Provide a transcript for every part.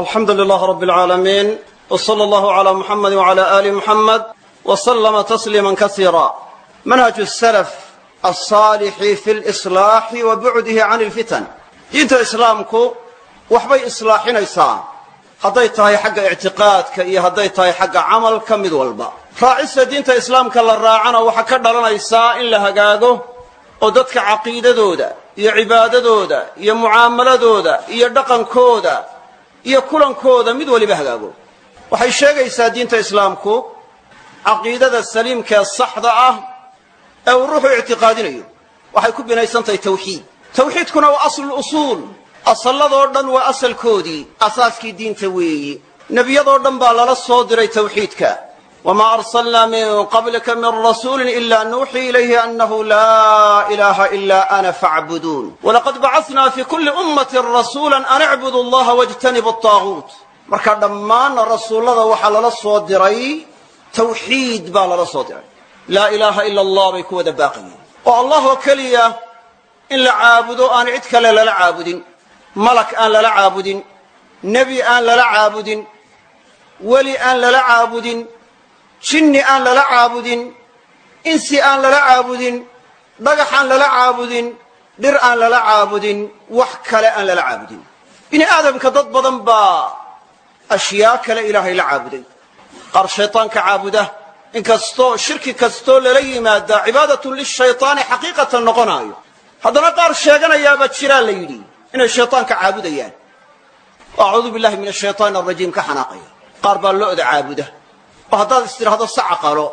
alxamdu lilah rab اlcaalamiin wslى اllah عlى muxamadi wعlى ali muxamed wslma tasliima kasiira manhaj salaf alصaalixi fi lslaaxi wa bucdihi can اlfitan diinta islaamku waxbay islaaxinaysaa hadday tahay xagga ictiqaadka iyo hadday tahay xagga camalka mid walba raacista diinta islaamka la raacana waxaa ka dhalanaysaa in la hagaago oo dadka caqiidadooda iyo cibaadadooda iyo mucaamaladooda iyo dhaqankooda iyo kulankooda mid waliba hagaago. Waxay sheegaysaa diinta islaamku caqiidada saliimkaee saxda ah ee uu ruuxu ictiqaadinayo. Waxay ku binaysan tahay tawxiid. Tawxiidkuna waa asluusuul asalladoo dhan waa asalkoodii asaaskii diinta weeyi. Nebiyadoo dhan baa lala soo diray tawxiidka wamaa arsalnaa min qablika min rasuulin ila nuuxii ilayhi annahu laa ilaaha ilaa ana facbuduun walaqad bacasnaa fii kulli ummatin rasuula an icbudu allaha wajtanibu ataaguut marka dhammaanna rasuullada waxaa lala soo diray tawxiid baa lala soo diray laa ilaaha ila allah bay ku wada baaqayeen oo allah oo keliya in la caabudo aan cid kale lala caabudin malak aan lala caabudin nebi aan lala caabudin weli aan lala caabudin jinni aan lala caabudin insi aan lala caabudin dhagax aan lala caabudin dhir aan lala caabudin wax kale aan lala caabudin. Bini aadamka dad badan baa ashyaa kale ilaahay la caabuday. Qaar shaytaanka caabuda inkastoo shirki kastoo lala yimaadaa cibaadatun lishaytaani xaqiiqatan noqonaayo. Haddana qaar sheeganayaaba jiraa la yidhi inay shaytaanka caabudayaan. Acuudu billahi min ashaytaan arajiim ka xanaaqaya. Qaar baa lo'da caabuda oo haddaad istidhaahdo saca qalo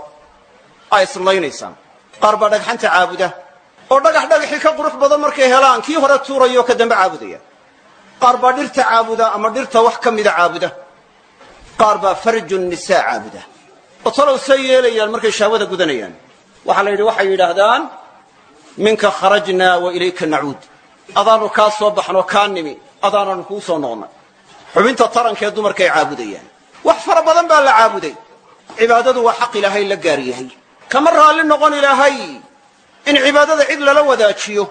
ay islaynaysaan qaar baa dhagxanta caabuda oo dhagax dhagaxii ka qurux badan markay helaan kii hore tuurayoo ka dambe caabudaya. Qaar baa dhirta caabuda ama dhirta wax ka mida caabuda. Qaar baa farju nisaa caabuda. Oo talow say yeelayaan markay shahwada gudanayaan. Waxaa la yidhi waxay yidhaahdaan minka kharajnaa wa ilayka nacuud. Adaanu kaa soo baxnoo kaa nimi. Adaananu kuu soo noqnay xubinta tarankee dumarkay caabudayaan. Wax fara badan baa la caabuday cibaadadu waa xaq ilaahay la gaar yahay. Kama raalli noqon ilaahay in cibaadada cid lala wadaajiyo.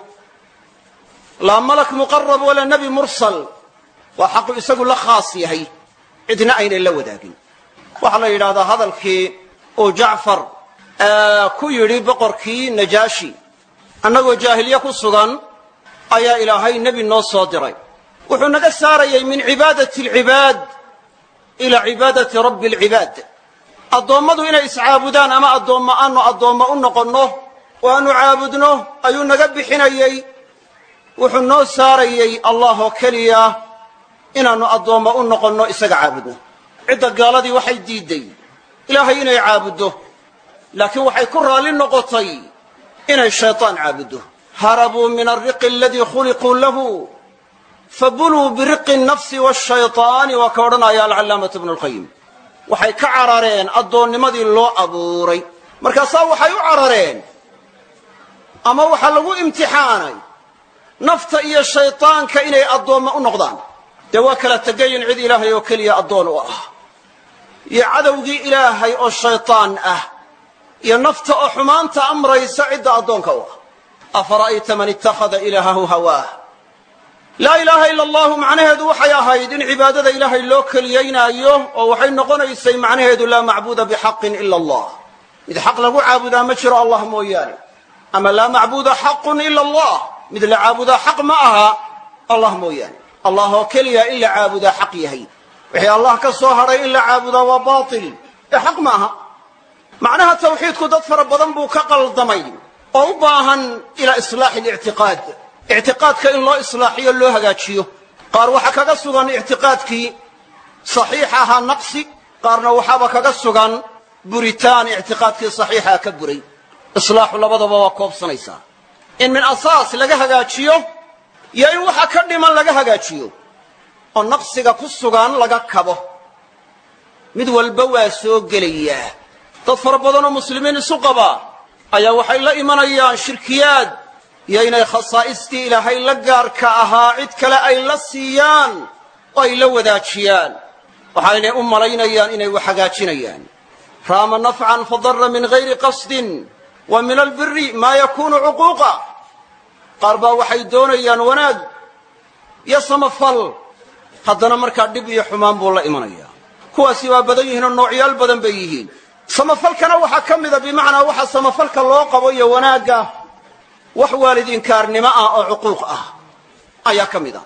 Laa malak muqarab walaa nebi mursal. Waa xaqu isagu la khaas yahay. Cidna aynay la wadaagin. Waxaa la yidhahdaa hadalkii uu jacfar ku yidhi boqorkii najaashi annagoo jaahilye ku sugan ayaa ilaahay nebi noo soo diray. Wuxuu naga saarayay min cibaadati alcibaad ilaa cibaadati rabbi alcibaad addoommadu inay iscaabudaan ama addoomma aanu addoommo u noqonno oo aanu caabudno ayuu naga bixinayey. Wuxuu noo saarayey allah oo keliya inaannu addoommo u noqonno isaga caabudno cidda gaaladii waxay diidday ilaahay inay caabuddo laakiin waxay ku raalli noqotay inay shaytaan caabuddo harabuu min alriqi aladii khuliquu lahu. Fabuluu biriqi nafsi washaytaani waa ka odhanaya alcallaamatu bnu lqayim waxay ka carareen addoonnimadii loo abuuray. Markaasaa waxay u carareen. Ama waxaa lagu imtixaanay nafta iyo shaytaanka inay addoomma u noqdaan. Dee waa kala tegayin cid ilaahay oo keliya addoon u ah. Iyo cadowgii ilaahay oo shaytaan ah. Iyo nafta oo xumaanta amraysa cidda addoonka u ah. Afara'ayta man ittakhada ilaahahu hawaah laa ilaaha ila allahu macnaheedu waxay ahayd in cibaadada ilaahay loo keliyaynaayo oo waxay noqonaysay macnaheedu laa macbuuda bixaqin ila allah. Mid xaq lagu caabudaa ma jiro allah mooyaane. Ama laa macbuuda xaqun ila allah. Mid la caabudaa xaq ma aha allah mooyaane. Allah oo keliya in la caabudaa xaq yahay. Wixii allah ka soo hadhay in la caabudaa waa baatil. Ee xaq ma aha. Macnaha tawxiidku dad fara badan buu ka qaldamay oo u baahan ilaa islaaxi lictiqaad ictiqaadka in loo islaaxiyo loo hagaajiyo. Qaar waxaa kaga sugan ictiqaadkii saxiix ahaa naqsi qaarna waxaaba kaga sugan buritaan ictiqaadkii saxiixaa ka buray. Islaaxu labadaba waa koobsanaysaa. In min asaas laga hagaajiyo iyo in waxa ka dhiman laga hagaajiyo oo naqsiga ku sugan laga kabo. Mid walba waa soo gelayaa. Dad fara badanoo muslimiin isu qaba ayaa waxay la imanayaan shirkiyaad iyo inay khasaa'istii ilaahay la gaarka ahaa cid kale ay la siiyaan oo ay la wadaajiyaan. Waxaynay u malaynayaan inay wax hagaajinayaan. Raama nafcan fadara min gayri qasdin wa min albiri maa yakunu cuquuqa. Qaar baa waxay doonayaan wanaag iyo samafal. Haddana markaa dhib iyo xumaan buu la imanayaa. Kuwaasi waa badan yihiin oo noocyaal badan bay yihiin. Samafalkana waxaa ka mida bimacnaa waxa samafalka loo qabo iyo wanaagga wax waalidinkaarnimo ah oo cuquuq ah. Ayaa ka mid ah.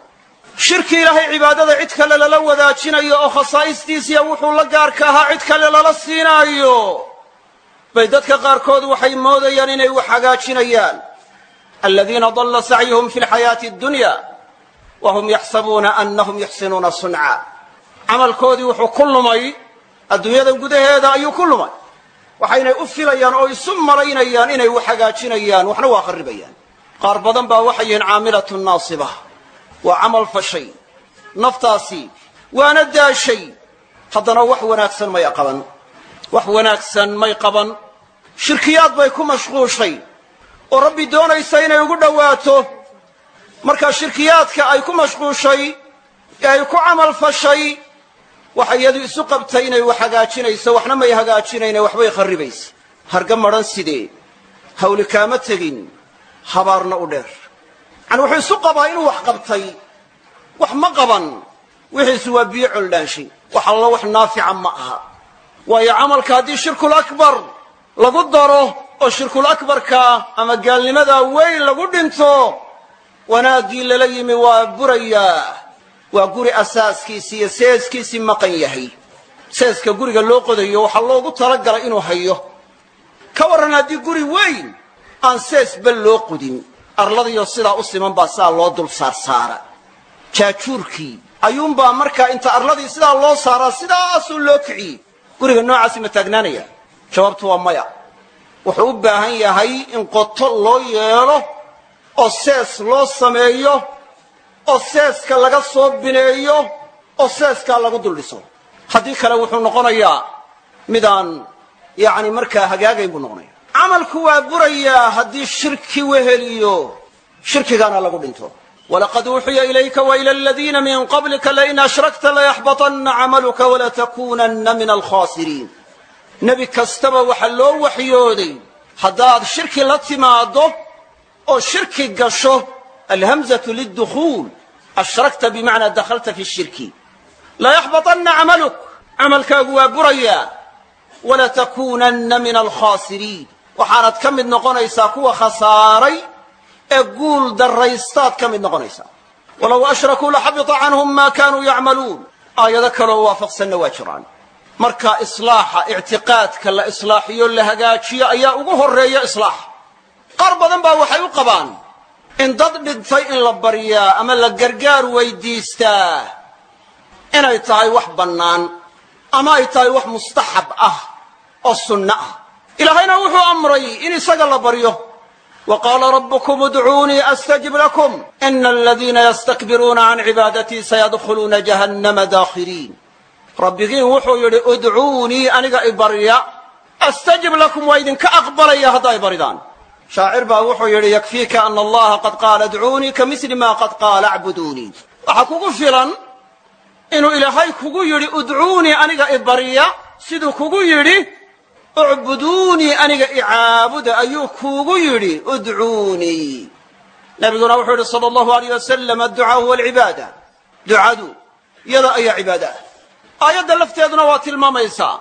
Shirki ilaahay cibaadada cid kale lala wadaajinayo oo khasaa'istiisiya wuxuu la gaarka ahaa cid kale lala siinaayo. Bay dadka qaarkood waxay moodayaan inay wax hagaajinayaan. Aladiina dalla sacyuhum fi lxayaati addunya wa hum yaxsabuuna annahum yuxsinuuna sunca. Camalkoodii wuxuu ku lumay adduunyada gudaheeda ayuu ku lumay waxaynay u filayaan oo isu malaynayaan inay wax hagaajinayaan waxna waa kharribayaan. Qaar badan baa waxay yihiin caamilatu naasiba waa camal fashay. Naftaasi waana daashay. Haddana wax wanaagsan may qaban. Wax wanaagsan may qaban. Shirkiyaad bay ku mashquushay oo rabbi doonaysa inay ugu dhowaato. Markaa shirkiyaadka ay ku mashquushay ee ay ku camal fashay waxa iyadu isu qabtay inay wax hagaajinayso waxna may hagaajinayne waxbay kharribaysa. Harga madhan sidee hawli kaama tegin habaarna u dheer. Yani wuxuu isu qabaa inuu wax qabtay wax ma qaban. Wixiisu waa biyo coldhaanshay wax allo wax naafica ma aha. Waayo camalka haddii shirkul akbar lagu daro oo shirkul akbarka ama gaalnimadaa weyn lagu dhinto wanaaggii lala yimi waa burayaa waa guri asaaskiisii iyo seeskiisii maqan yahay. Seeska guriga loo qodayo waxaa loogu talagalay inuu hayo. Ka warran haddii guri weyn aan seesba loo qodin arladiyo sidaa u siman baa sidaa loo dul saarsaara jaajuurkii ayuunbaa markaa inta arladii sidaa loo saaraa sidaasuu loo kiciyey. Guriga noocaasi ma taagnaanaya? Jawaabtu waa maya. Wuxuu u baahan yahay in qoto loo yeelo oo sees loo sameeyo oo seeska laga soo bineeyo oo seeskaa lagu dul dhiso haddii kale wuxuu noqonayaa midaan yacni markaa hagaagayn buu noqonaya camalku waa burayaa haddii shirki weheliyo shirkigaana lagu dhinto. Walaqad uuxiya ilayka waila aladiina min qablika lain ashrakta layaxbaطanna camaluka walatakuunanna min alkhaasiriin. Nebi kastaba waxaa loo waxyooday haddaad shirki la timaaddo oo shirki gasho alhamzatu lidukhuul ashrakta bimacnaa dakhalta fi shirki layaxbaطanna camaluk camalkaagu waa burayaa walatakuunanna min alkhaasiriin waxaanad ka mid noqonaysaa kuwa khasaaray ee guul darraystaad ka mid noqonaysaa walow ashrakuu laxabita canhum maa kaanuu yacmaluun aayado kaloo waafaqsanna waa jiraan marka islaaxa ictiqaadka la islaaxiyo la hagaajiyo ayaa ugu horreeya islaax qaar badan baa waxay u qabaan in dad dhintay in la baryaa ama la gargaar weydiistaa. Inay tahay wax bannaan ama ay tahay wax mustaxab ah oo sunno ah. Ilaahayna wuxuu amray in isaga la baryo wa qaala rabbukum udcuunii astajib lakum. Ina aladiina yastakbiruuna can cibaadatii sayadkhuluuna jahannama daakhiriin. Rabbigiin wuxuu yidhi udcuunii aniga ibarya astajib lakum waa idinka aqbalaya haddaa ibaridaan shaacir baa wuxuu yidhi yakfiika ana allaha qad qaala adcuunii ka mili ma qad qaala acbuduunii waxaa kugu filan inuu ilaahay kugu yidhi udcuunii aniga ibarya siduu kugu yidhi ucbuduunii aniga icaabuda ayuu kuugu yidhi udcuunii nabiguna wuxuu yidhi sala allahu alayh wasalam adducaa huwa alcibaada. Ducadu yada ayaa cibaada ah. Aayadda lafteeduna waa tilmaamaysaa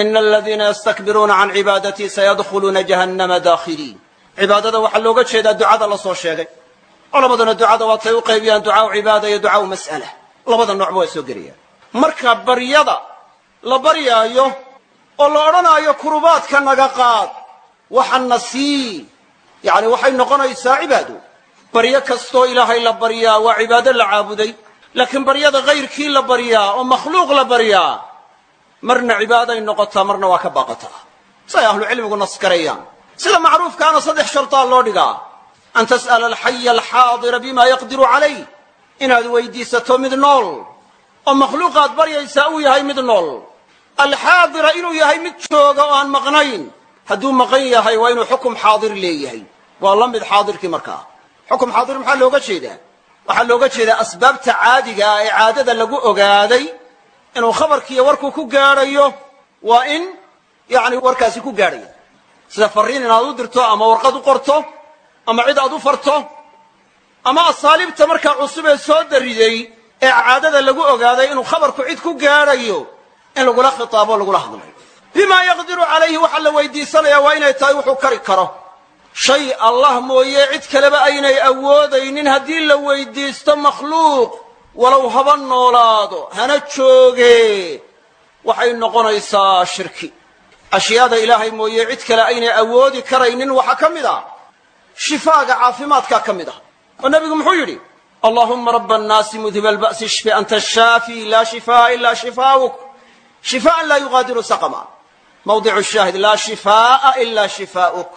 ina aladiina yastakbiruuna can cibaadatii sayadkhuluuna jahannama daakhiliin cibaadada waxaa looga jeedaa ducada la soo sheegay. Culamaduna ducada waatay u qaybiyaan ducaau cibaada iyo ducaau mas'ala. Labada noocba waa soo gelayaan marka baryada la baryaayo oo la odhanaayo kurubaadka naga qaad waxana sii yacni waxay noqonaysaa cibaado baryo kastoo ilaahay la baryaa waa cibaado la caabuday laakiin baryada kayrkii la baryaa oo makhluuq la baryaa marna cibaaday noqotaa marna waa ka baaqataa. Siay ahlucilmigu nasgareeyaan sida macruufkaana saddex shartaa loo dhigaa. an tas'ala alxaya alxaadira bima yaqdiru calayh inaad weydiisato mid nool. oo makhluuqaad baryaysaa uu yahay mid nool. alxaadira inuu yahay mid jooga oo aan maqnayn. hadduu maqan yahay waa inuu xukum xaadir leeyahay. waa la mid xaadirkii markaa. xukum xaadir maxaa looga jeedaa? waxaa looga jeedaa asbaabta caadiga ah ee caadada lagu ogaaday inuu khabarkiiyo warkuu ku gaadhayo waa in yacni warkaasi ku gaadhaya sida farriin inaad u dirto ama warqad u qorto ama cid aad u farto ama asaaliibta markaa cusub ee soo dariday ee caadada lagu ogaaday inuu khabarku cid ku gaadhayo in lagula khitaabo lagula hadlayo bimaa yaqdiru calayhi waxaa la weydiisanayaa waa inay tahay wuxuu kari karo. Shay allah mooye cid kaleba aynay awoodaynin haddii la weydiisto makhluuq walow haba noolaado hana jooge waxay noqonaysaa shirki ashyaada ilaahay mooye cid kale aynay awoodi karaynin waxaa ka mid ah. Shifaaga caafimaadkaa ka mid ah. Oo nebigu muxuu yidhi allaahumma raba annaasi mudhiba alba'si ishfi anta ashaafi laa shifaa'a ilaa shifaa'uk shifaa'an laa yugaadiru saqama. Mawdicu shaahid laa shifaa'a ilaa shifaa'uk.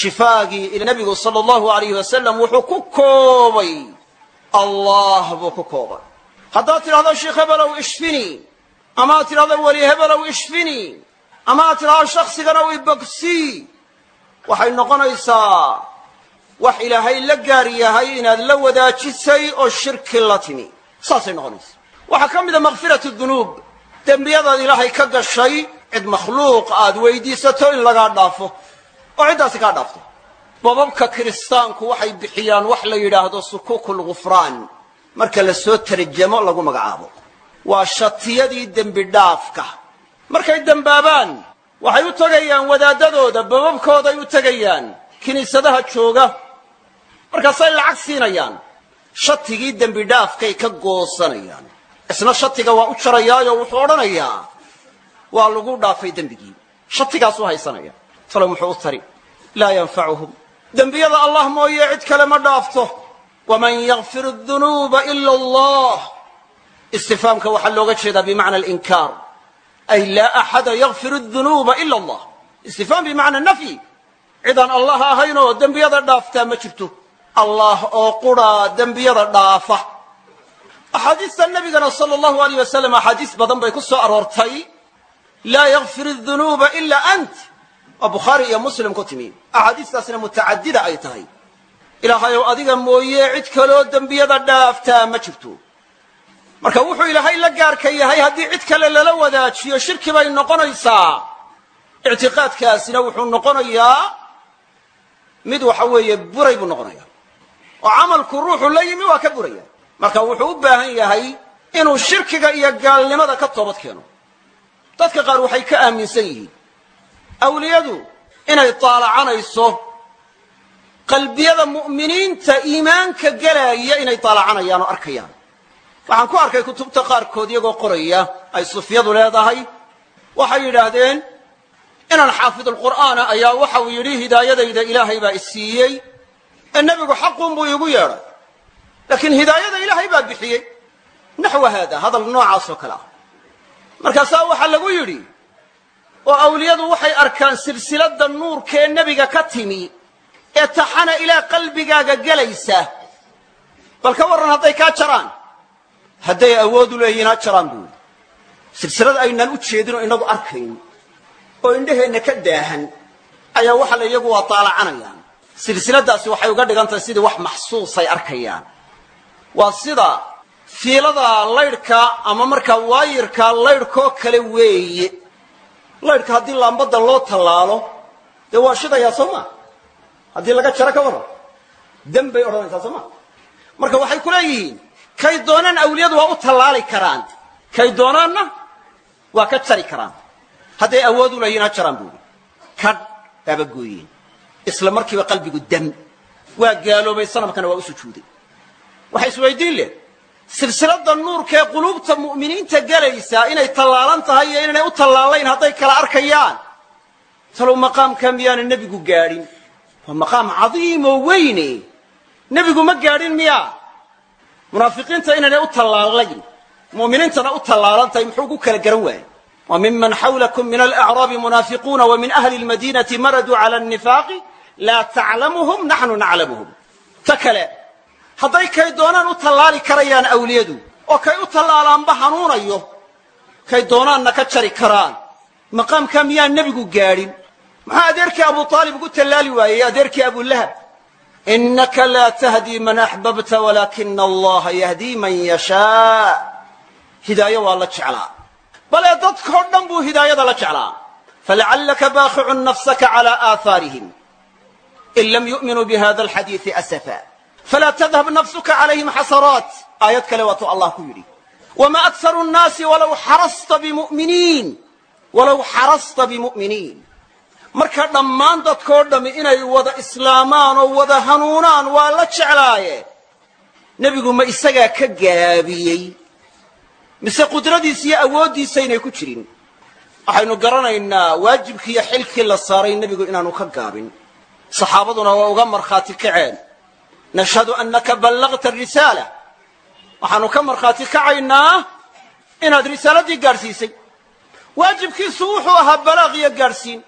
Shifaagii nebigu sala allahu alayhi wasalam wuxuu ku koobay. Allah buu ku koobay. Haddaad tidhahdo sheikh hebelow ishfinii amaad tidhahdo weli hebelow ishfinii amaad tidhahdo shaksiganow ibogsii waxay noqonaysaa wax ilaahay la gaar yahay inaad la wadaajisay oo shirki la timi. Saasay noqonaysaa. Waxaa ka mid a makfiratu dunuub. Dembiyadaad ilaahay ka gashay cid makhluuq aad weydiisato in lagaa dhaafo. Oo ciddaasi kaa dhaafto. Bababka kiristaanku waxay bixiyaan wax la yidhaahdo sukuukul ghufraan. Marka la soo tarjamo lagu magacaabo. Waa shatiyadii dembi dhaafka markay dembaabaan waxay u tegayaan wadaadadooda bababkooday u tegayaan kiniisadaha jooga. Markaasay lacag siinayaan. Shatigii dembi dhaafkay ka goosanayaan. Isna shatiga waa u jarayaayo wuxuu odhanayaa waa lagu dhaafay dembigii. Shatigaasuu haysanaya. Talow muxuu u tari laa yanfacuhum dembiyada allah mooye cid kale ma dhaafto. Waman yakfir dunuuba ila allah. Istifaamka waxaa looga jeedaa bimacna alinkaar ay laa axada yakfir dunuuba ila allah. Istifaam bimacna nafyi cidaan allah ahaynoo dembiyada dhaaftaa ma jirto. Allah oo quraa dembiyada dhaafa. Axaadiista nabigana sala allahu aleyh wasalam axaadiis badan bay ku soo aroortay. Laa yakfir dunuuba ila ant. Waa bukhaari iyo muslim ku timi. Axaadiistaasna mutacadida ay tahay. Ilaahayow adiga mooye cid kaloo dembiyada dhaaftaa ma jirto marka wuxuu ilaahay la gaarka yahay haddii cid kale lala wadaajiyo shirki bay noqonaysaa. Ictiqaadkaasina wuxuu noqonayaa mid waxa weeye buray buu noqonayaa. Oo camalku ruuxu la yimi waa ka buraya. Marka wuxuu u baahan yahay inuu shirkiga iyo gaalnimada ka toobad keeno. Dadka qaar waxay ka aaminsan yihiin. Awliyadu inay taalacanayso qalbiyada mu'miniinta iimaanka gelaya inay taalacanayaan oo arkayaan waxaan ku arkay kutubta qaarkood iyagoo qoraya ay sufyadu leedahay. Waxay yidhaahdeen inaan xaafidulqur'aana ayaa waxau yidhi hidaayadayda ilaahay baa isiiyey ee nebigu xaquunbuu iigu yeedhay. Laakiin hidaayada ilaahay baa bixiyey. Naxwa haada hadal noocaas oo kale ah. Markaasaa waxaa lagu yidhi oo awliyadu waxay arkaan silsiladda nuurkee nebiga ka timi ee taxana ilaa qalbigaaga gelaysa. Bal ka warran hadday kaa jaraan hadday awoodu leeyihiin ha jaraan buu yidhi. Silsilad aynaan u jeedinoo inagu arkayn oo indhaheenna ka daahan ayaa waxa la iyagu waa taalacanayaan silsiladaasi waxay uga dhigan tahay sidii wax maxsuusay arkayaan. Waa sida fiilada laydhka ama markaa waayirka laydhkoo kale weeye. Laydhka haddii laambadda loo tallaalo dee waa shidayaa soo maa haddii laga jaro ka warran dem bay odhanaysaa soo maa marka waxay ku leeyihiin kay doonaan awliyadu waa u tallaali karaan. Kay doonaanna waa ka jari karaan. Hadday awood u leeyihiin ha jaraan buuri. Kadh baaba gooyeen. Isla markiiba qalbigu dam. Waa gaaloobay sanamkana waa u sujuuday. Waxa isweydiin leh silsiladda nuurkaee quluubta mu'miniinta gelaysaa inay tallaalan tahay iyo inaynay u tallaalayn hadday kala arkayaan. Talow maqaamkaa miyaana nebigu gaadhin. Waa maqaam cadiimoo weyne. Nebigu ma gaadhin miyaa munaafiqiinta inaynay u tallaalayn mu'miniintana u tallaalan muxuu ku kala garan waayey. Wa miman xawlakum min alacraabi munaafiquuna wa min ahli lmadiinati maraduu cala annifaaqi laa taclamuhum naxnu naclamuhum ta kale hadday kay doonaan u tallaali karayaan awliyadu oo kay u tallaalaanba hanuunayo kay doonaanna ka jari karaan. Maqaamkaa miyaan nebigu gaadhin? Maxaa adeerkii abu aalib ugu tallaali waayey adeerkii abulahab innaka laa tahdii man axbabta walaakina allaha yahdii man yashaa hidaayo waa la jeclaa bale dadkao dhan buu hidaayada la jeclaa falacallaka baaqicun nafsaka cala aahaarihim in lam yu'minuu bihada alxadiidi asafa falaa tadhab nafsuka calayhim xasaraat aayad kale waatuu allah ku yidhi wma akharu nnaasi walaw xarasta bimu'miniin walow xarasta bimu'miniin marka dhammaan dadkoo dhammi inay wada islaamaan oo wada hanuunaan waa la jeclaaye. Nebigu ma isagaa ka gaabiyey mise qudradiisa iyo awooddiisaynay ku jirin? Waxaynu garanaynaa waajibkiiyo xilkii la saaray nebigu inaanu ka gaabin. Saxaabaduna waa uga markhaati kaceen. Nashhadu annaka ballagta arisaala waxaanu ka markhaati kacaynaa inaad risaaladii gaadhsiisay. Waajibkiisu wuxuu ahaa balaaq iyo gaadhsiin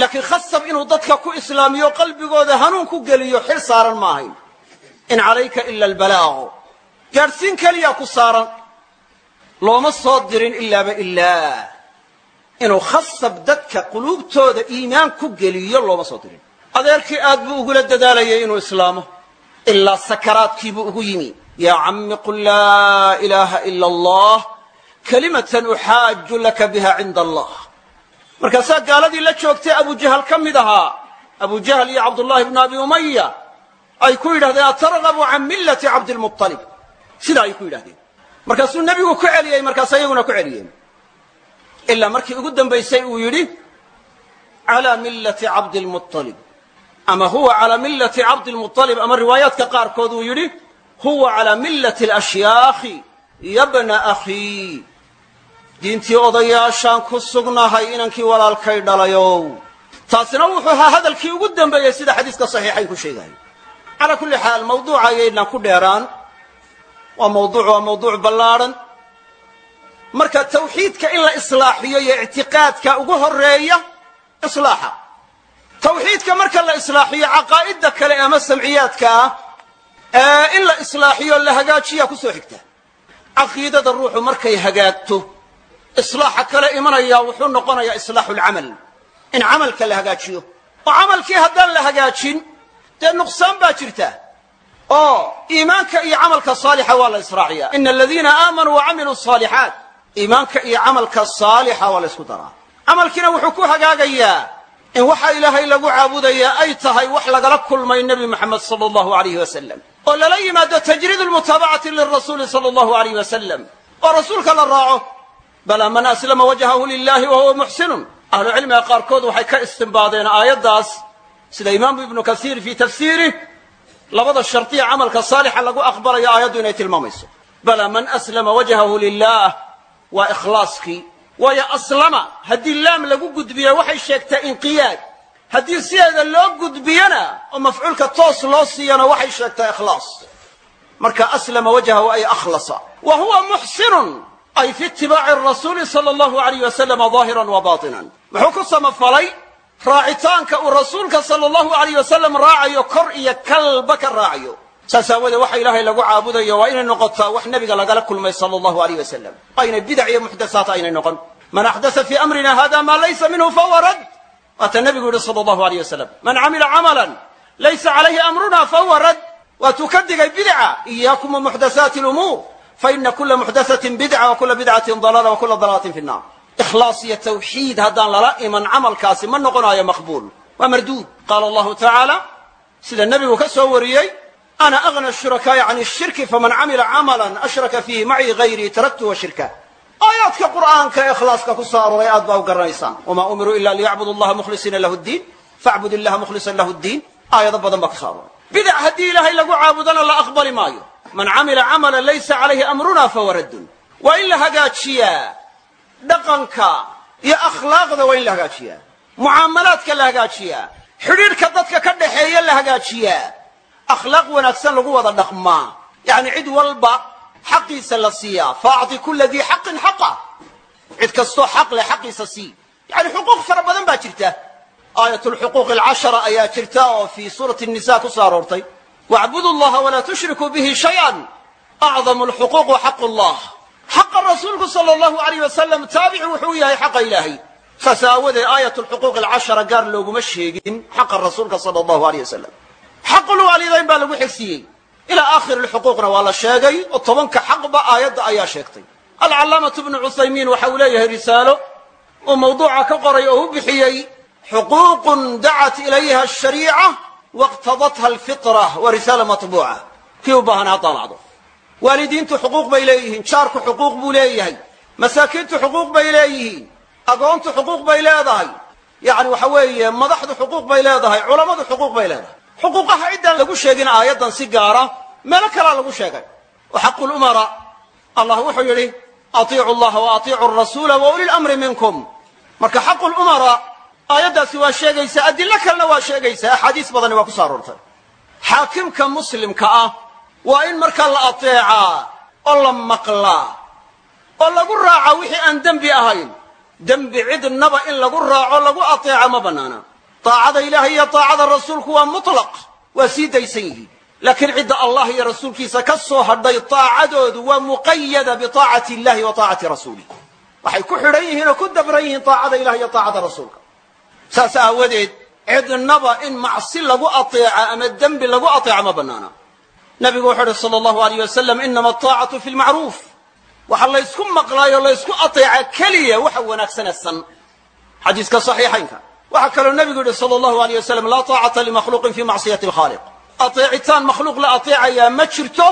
laakiin khasab inuu dadka ku islaamiyo qalbigooda hanuun ku geliyo xil saaran ma ahayn in calayka ila albalaaqu gaadhsiin keliya ku saaran. Looma soo dirin ilaaba ilaa inuu khasab dadka quluubtooda iimaan ku geliyo looma soo dirin. Adeerkii aad buu ugula dadaalayay inuu islaamo. Ilaa sakaraadkiibuu ugu yimi. Yaa cammi qul laa ilaaha ila allah. Kalimatan uxaaju laka biha cinda allah markaasaa gaaladii la joogtay abujahal ka mid ahaa. Abujahal iyo cabdullaahi bnu abi umaya ay ku yidhahdeen atargabu can millati cabdilmualib sidaa ay ku yidhahdeen markaasuu nebigu ku celiyey markaas ayaguna ku celiyeen. Ilaa markii ugu dambaysay uu yidhi calaa millati cabdilmualib ama huwa calaa millati cabdilmualib ama riwaayaadka qaarkood uu yidhi huwa calaa millati alashyaakhi yabna akhii diintii odayaashaan ku sugnahay inankii walaalkay dhalayow. Taasina wuxuu ahaa hadalkii ugu dambeeyey sida xadiiska saxiixayn ku sheegahay calaa kulli xaal mawduuca ayaynaan ku dheeraan. Waa mawduuc waa mawduuc ballaadhan marka tawxiidka in la islaaxiyo iyo ictiqaadka ugu horreeya islaaxa. Tawxiidka marka la islaaxiyo caqaa'idda kale ama samciyaadka ah ee in la islaaxiyo la hagaajiyaa ku soo xigta. Caqiidada ruuxu markay hagaagto islaaxa kale imanaya wuxuu noqonayaa islaaxu lcamal in camalka la hagaajiyo. Oo camalkii haddaan la hagaajin dee nuqsaan baa jirta. Oo iimaanka iyo camalka saalixa waa la israaciya ina aladiina aamanuu wacamiluu saalixaat iimaanka iyo camalka saalixa waa la ysku daraa camalkiina wuxuu ku hagaagayaa in waxa ilaahay lagu caabudayaa ay tahay wax lagala kulmay nebi moxamed sala allahu alayh wasalam oo lala yimaado tajriid lmutaabacati lirasuuli sala allahu alayh wasalam oo rasuulka la raaco balaa man aslama wajhahu lilahi wa huwa muxsinun ahlucilmiga qaarkood waxay ka istimbaadeen aayaddaas. Sida imaamu ibnu kasiir fii tafsiirih labada shardiya camalka saalixa lagu aqbalayo aayaddu inay tilmaamayso. Balaa man aslama wajhahu lilah waa ikhlaaskii waayo aslama haddii laam lagu gudbiyo waxay sheegtaa inqiyaad. Haddii sideeda loo gudbiyona oo mafcuulka toos loo siiyana waxay sheegtaa ikhlaas. Marka aslama wajhahu ay akhlasa. Wa huwa muxsinun ay fi itibaaci rasuuli sala allahu alayh wasalama daahiran wa baatinan. Muxuu ku samafalay raacitaanka uu rasuulka sala allahu alayh wasalam raacayo kor iyo kalba ka raacayo. Saas aawoodee waxa ilaahay lagu caabudayo waa inay noqotaa wax nebiga lagala kulmay sala allahu alayh wasalam aynay bidac iyo muxdasaat aynay noqon. Man axdasa fii amrina hada maa laysa minhu fahuwa rad waata nebigu yihi sala allahu alayh wasalam man camila camalan laysa calayhi faina kula muxdasatin bidca wa kula bidcatin dalaala wa kula dalaalatin fi nnar ikhlaas iyo tawxiid haddaan lala iman camalkaasi ma noqonayo maqbuul waa marduud qaala allahu tacaala sida nebigu ka soo wariyey ana agna shurakaai can shirki faman camila camalan ashraka fiihi macii hayrii taraktu wa shirka aayaadka qur'aanka ee ikhlaaska ku soo arooray aad baa u garanaysaan wamaa umiruu ila liyacbudu allaha mukhlisiina lahu ddiin facbud illaha mukhlisan lahu ddiin aayado badan baa ku soo arooray bidac haddii ilaahay lagu caabudana la aqbali maayo man camila camalan laysa calayhi amruna fahuwa raddun. Waa in la hagaajiyaa dhaqanka iyo akhlaaqda waa in la hagaajiyaa mucaamalaadka la hagaajiyaa xidhiidhka dadka ka dhaxeeya la hagaajiyaa akhlaaq wanaagsan lagu wada dhaqmaa yacni cid walba xaqiisa la siiyaa faacti kula dii xaqin xaqa. Cid kastoo xaq leh xaqiisa sii. Yani xuquuq fara badan baa jirta. Aayat lxuquuq alcashara ayaa jirta oo fii suurati nisa ku soo aroortay wacbudu llaha walaa tushrikuu bihi shayan acdamu lxuquuq wa xaqu llah xaqa rasuulku sala allahu alayh wasalam taabici wuxuu yahay xaqa ilaahay saas aawadeed aayat lxuquuq alcashara gaar looguma sheegin xaqa rasuulka sala allahu aleyh wasalam xaqulwaalidayn baa lagu xigsiiyey ilaa aakhiri lxuquuqna waa la sheegay oo tobanka xaqba aayadda ayaa sheegtay alcallaamatu bnu cuthaymiin waxa uu leeyahay risaalo uu mawduuca ka qoray oo u bixiyey xuquuqun dacat ilayha waqtadatha alfitra waa risaala matbuuca. Kii u baahan ha daalacdo waalidiintu xuquuq bay leeyihiin jaarku xuquuq buu leeyahay masaakiintu xuquuq bay leeyihiin agoontu xuquuq bay leedahay. Yacni waxa weeye madaxdu xuquuq bay leedahay culammadu xuquuq bay leedahay. Xuquuqaha ciddaan lagu sheegin aayaddan si gaara meelo kalaa lagu sheegay. Wa xaqu lumara allah wuxuu aayaddaasi waa sheegaysaa adilo kalena waa sheegaysaa axaadiis badani waa ku so aroortay. Xaakimka muslimka ah waa in markaa la ateecaa oo la maqlaa oo lagu raaca wixii aan dembi ahayn. Dembi cidnaba in lagu raaco lagu ateeca ma bannaana. Daacada ilaahay iyo daacada rasuulku waa mutlaq waa sii daysan yihiin. Laakiin cidda allah iyo rasuulkiisa ka soo hadhay daacadoodu waa muqayada biaacati illahi wa aacati rasuulih waxay ku xidhan yihiin oo ku dabran yihiin daacada ilahi iyo daacada rasuulka saas aawadeed cidnaba in macsi lagu ateeca ama dembi lagu ateeca ma bannaana. Nabigu wuxuu uhi sala allahu alayh wasalam inama ataacatu fi lmacruuf waxa laysku maqlaayo laysku ateeca keliya waxa wanaagsane san. Xadiiska saxiixaynka. Waxaa kaloo nebigu yihi sala allahu alayh wasalam laa taacata limakhluuqin fi macsiyati alkhaaliq. Ateecitaan makhluuq la ateecayaa ma jirto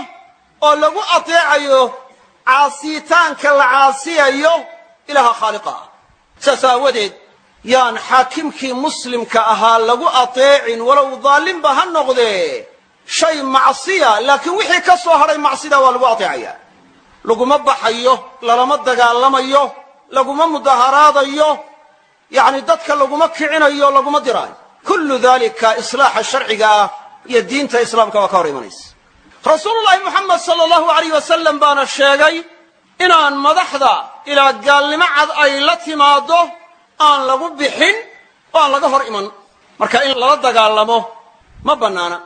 oo lagu ateecayo caasiyitaanka la caasiyayo ilaaha khaaliqa. Ah saas aawadeed yaan xaakimkii muslimka ahaa lagu ateecin walow daalimba ha noqdee shay macsiya laakiin wixii ka soo hadhay macsida waa lagu ateecaya. Laguma baxayo lalama dagaalamayo laguma mudaharaadayo yacni dadka laguma kicinayo laguma diraayo. Kullu dalika islaaxa sharciga ah iyo diinta islaamka waa ka hor imanaysa. Rasuulullaahi moxamed sala allahu alayh wasalam baana sheegay inaan madaxda ilaa gaalnimo cad ay la timaaddo aan lagu bixin oo aan laga hor iman. Marka in lala dagaalamo ma bannaana.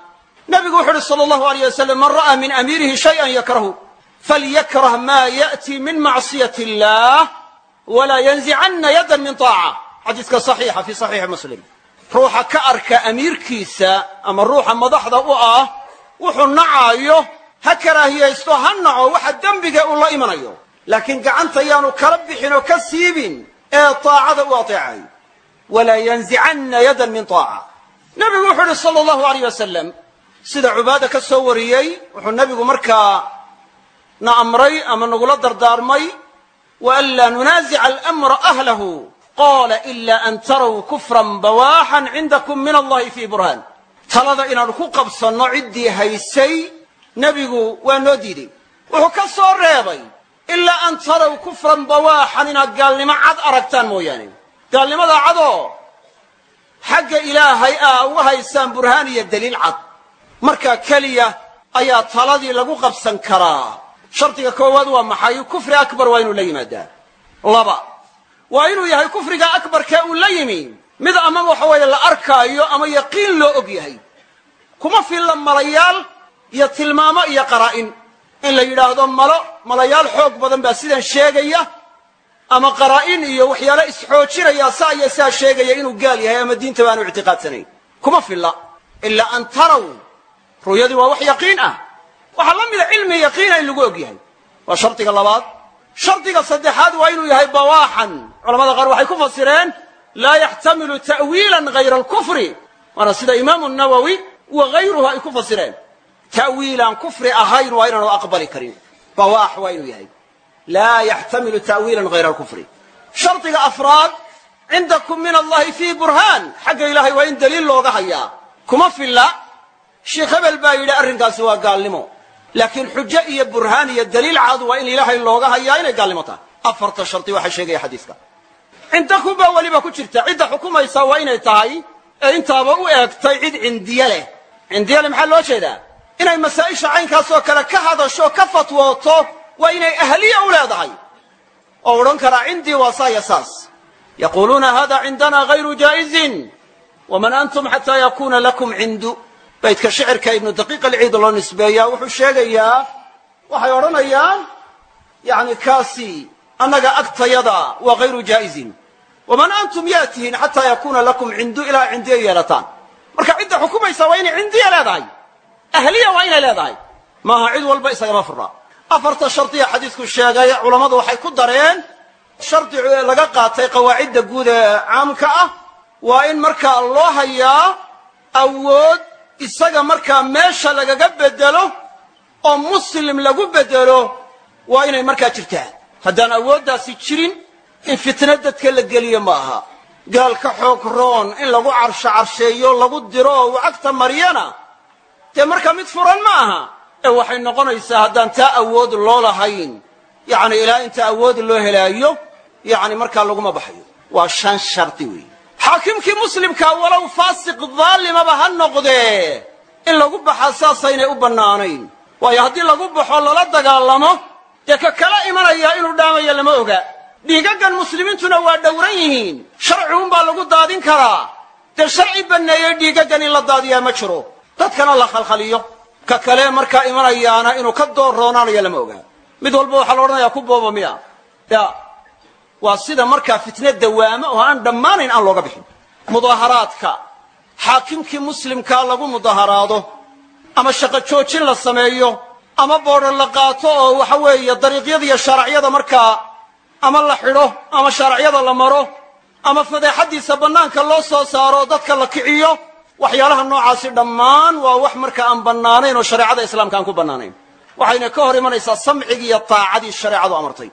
Nebigu wuxu uhi sala allahu alayh wasalam man ra'aa min amiirihi shayan yakrahu falyakrah maa ya'ti min macsiyati illaah walaa yanzicanna yadan min taaca xadiiska saxiixa fii saxiixi muslim. Ruuxa ka arka amiirkiisa ama ruuxa madaxda u ah wuxuu nacaayo ha karaahiyaysto ha naco waxa dembiga uu la imanayo. Laakiin gacanta yaanu kala bixin oo ka siibin ee taacada u ateecayo walaa yanzicanna yadan min taaca. Nebigu wuxuu uhi sala allahu alayh wasalam sida cubaada ka soo wariyey wuxuu nebigu markaa na amray ama nagula dardaarmay wa an laa nunaasica alamra ahlahu qaala ila an taraw kufran bawaaxan cindakum min allahi fii burhaan. Talada inaanu ku qabsanno ciddii haysay nebigu waa noo diidey. Wuxuu ka soo reebay ilaa an taraw kufran bawaaxan inaad gaalnimo cad aragtaan mooyaane. Gaalnimadaa cadoo xagga ilaahay ah uga haysaan burhaan iyo daliil cad. Markaa keliya ayaa taladii lagu qabsan karaa. Shardiga koowaad waa maxay? Kufri akbar waa inuu la yimaadaa. Laba waa inuu yahay kufriga akbarkee uu la yimi. Mid ama waxa weeye la arkaayo ama yaqiin loo og yahay kuma filla malayaal iyo tilmaamo iyo qaraa'in in la yidhaahdo malo malayaal xoog badan baa sidan sheegaya ama qaraa'in iyo waxyaalo isxoojinaya saa iyo saa sheegaya inuu gaal yahay ama diinta baanu ictiqaadsanayn. Kuma filla. Ilaa an taraw. Ru'yadii waa wax yaqiin ah. Waxaa la mida cilmi yaqiina in lagu og yahay. Waa shardiga labaad. Shardiga saddexaad waa inuu yahay bawaaxan. Culamada qaar waxay ku fasireen laa yaxtamilu ta'wiilan hayra alkufri. Waana sida imaamu nawowi wa hayruhu ay ku fasireen ta'wiilaan kufri ahayn waa inaanu aqbali karin. Bawaax waa inuu yahay. Laa yaxtamilu ta'wiilan hayra alkufri shardiga afraad cindakum min allahi fii burhaan. Xagga ilaahay waa in daliil looga hayaa. Kuma filla. Sheikh hebel baa yidhi arrinkaasi waa gaalnimo. Laakiin xujo iyo burhaan iyo daliil cad waa in ilaahay looga hayaa inay gaalnimo tahay. Afarta shardi waxaa sheegaya xadiiska. Cindakum baa weliba ku jirta. Cidda xukumaysaa waa inay tahay. Ee intaaba u eegtay cid cindiye leh cindiye leh maxaa loo jeedaa inay masaa'isha caynkaasoo kale ka hadasho ka fatwooto waa inay ahliya u leedahay. Oo odhan karaa cindii waa saa ya saas. Yaquuluuna hada cindana hayru jaa'izin. Waman antum xataa yakuuna lakum cindu. Baydka shicirka ibnu daqiiq alciid loo nisbeeyaa wuxuu sheegayaa waxay odhanayaan yani kaasi annaga agtayada waa hayru jaa'izin. Waman antum yaa tihiin xataa yakuuna lakum cindu ilaa cindiya yeelataan. Marka cidda xukumaysa waa inay cindiya leedahay ahliya waa inay leedahay. Maaha cid walba isagama fura afarta shardiya xadiidku sheegay culammadu waxay ku dareen shardi laga qaatay qawaacidda guud ee caamka ah waa in markaa loo hayaa awood isaga markaa meesha lagaga bedelo oo muslim lagu bedelo waa inay markaa jirtaa. Haddaan awooddaasi jirin in fitno dadka la geliyo ma aha gaal ka xoog roon in lagu carsho carsheeyo lagu diro oo wacagta maryana dee markaa mid furan ma aha. Ee waxay noqonaysaa haddaan taa awood loo lahayn. Yacni ilaa inta awood loo helaayo yacni markaa laguma baxayo. Waa shan shardi weeye xaakimkii muslimkaa walow faasiq daalimaba ha noqdee. In lagu baxaa saasaynay u bannaanayn. Waayo haddii lagu baxo lala dagaalamo. Dee ka kala imanaya inuu dhaamayo lama oga. Dhiigaggan muslimiintuna waa dhowran yihiin. Sharci unbaa lagu daadin karaa. Dee sharci banneeyey dhiigaggan in la daadiyaa ma jiro dadkana la khalkhaliyo. Ka kale markaa imanayaana inuu ka door roonaanayo lama oga mid walba waxaa la odhanayaa ku booba miya. Ya waa sida markaa fitne dawaamo oo aan dhammaanayn aan looga bixin. Mudaaharaadka. Xaakimkii muslimkaa lagu mudaharaado. Ama shaqo joojin la sameeyo. Ama boodhan la qaato oo waxa weeye dariiqyada iyo shaaracyada markaa ama la xidho ama shaaracyada la maro ama fadeexaddiisa bannaanka loo soo saaro dadka la kiciyo waxyaalaha noocaasi dhammaan waa wax marka aan bannaanayn oo shareecada islaamka aan ku bannaanayn. Waxayna ka hor imanaysaa samcigii iyo taacadii shareecadu amartay.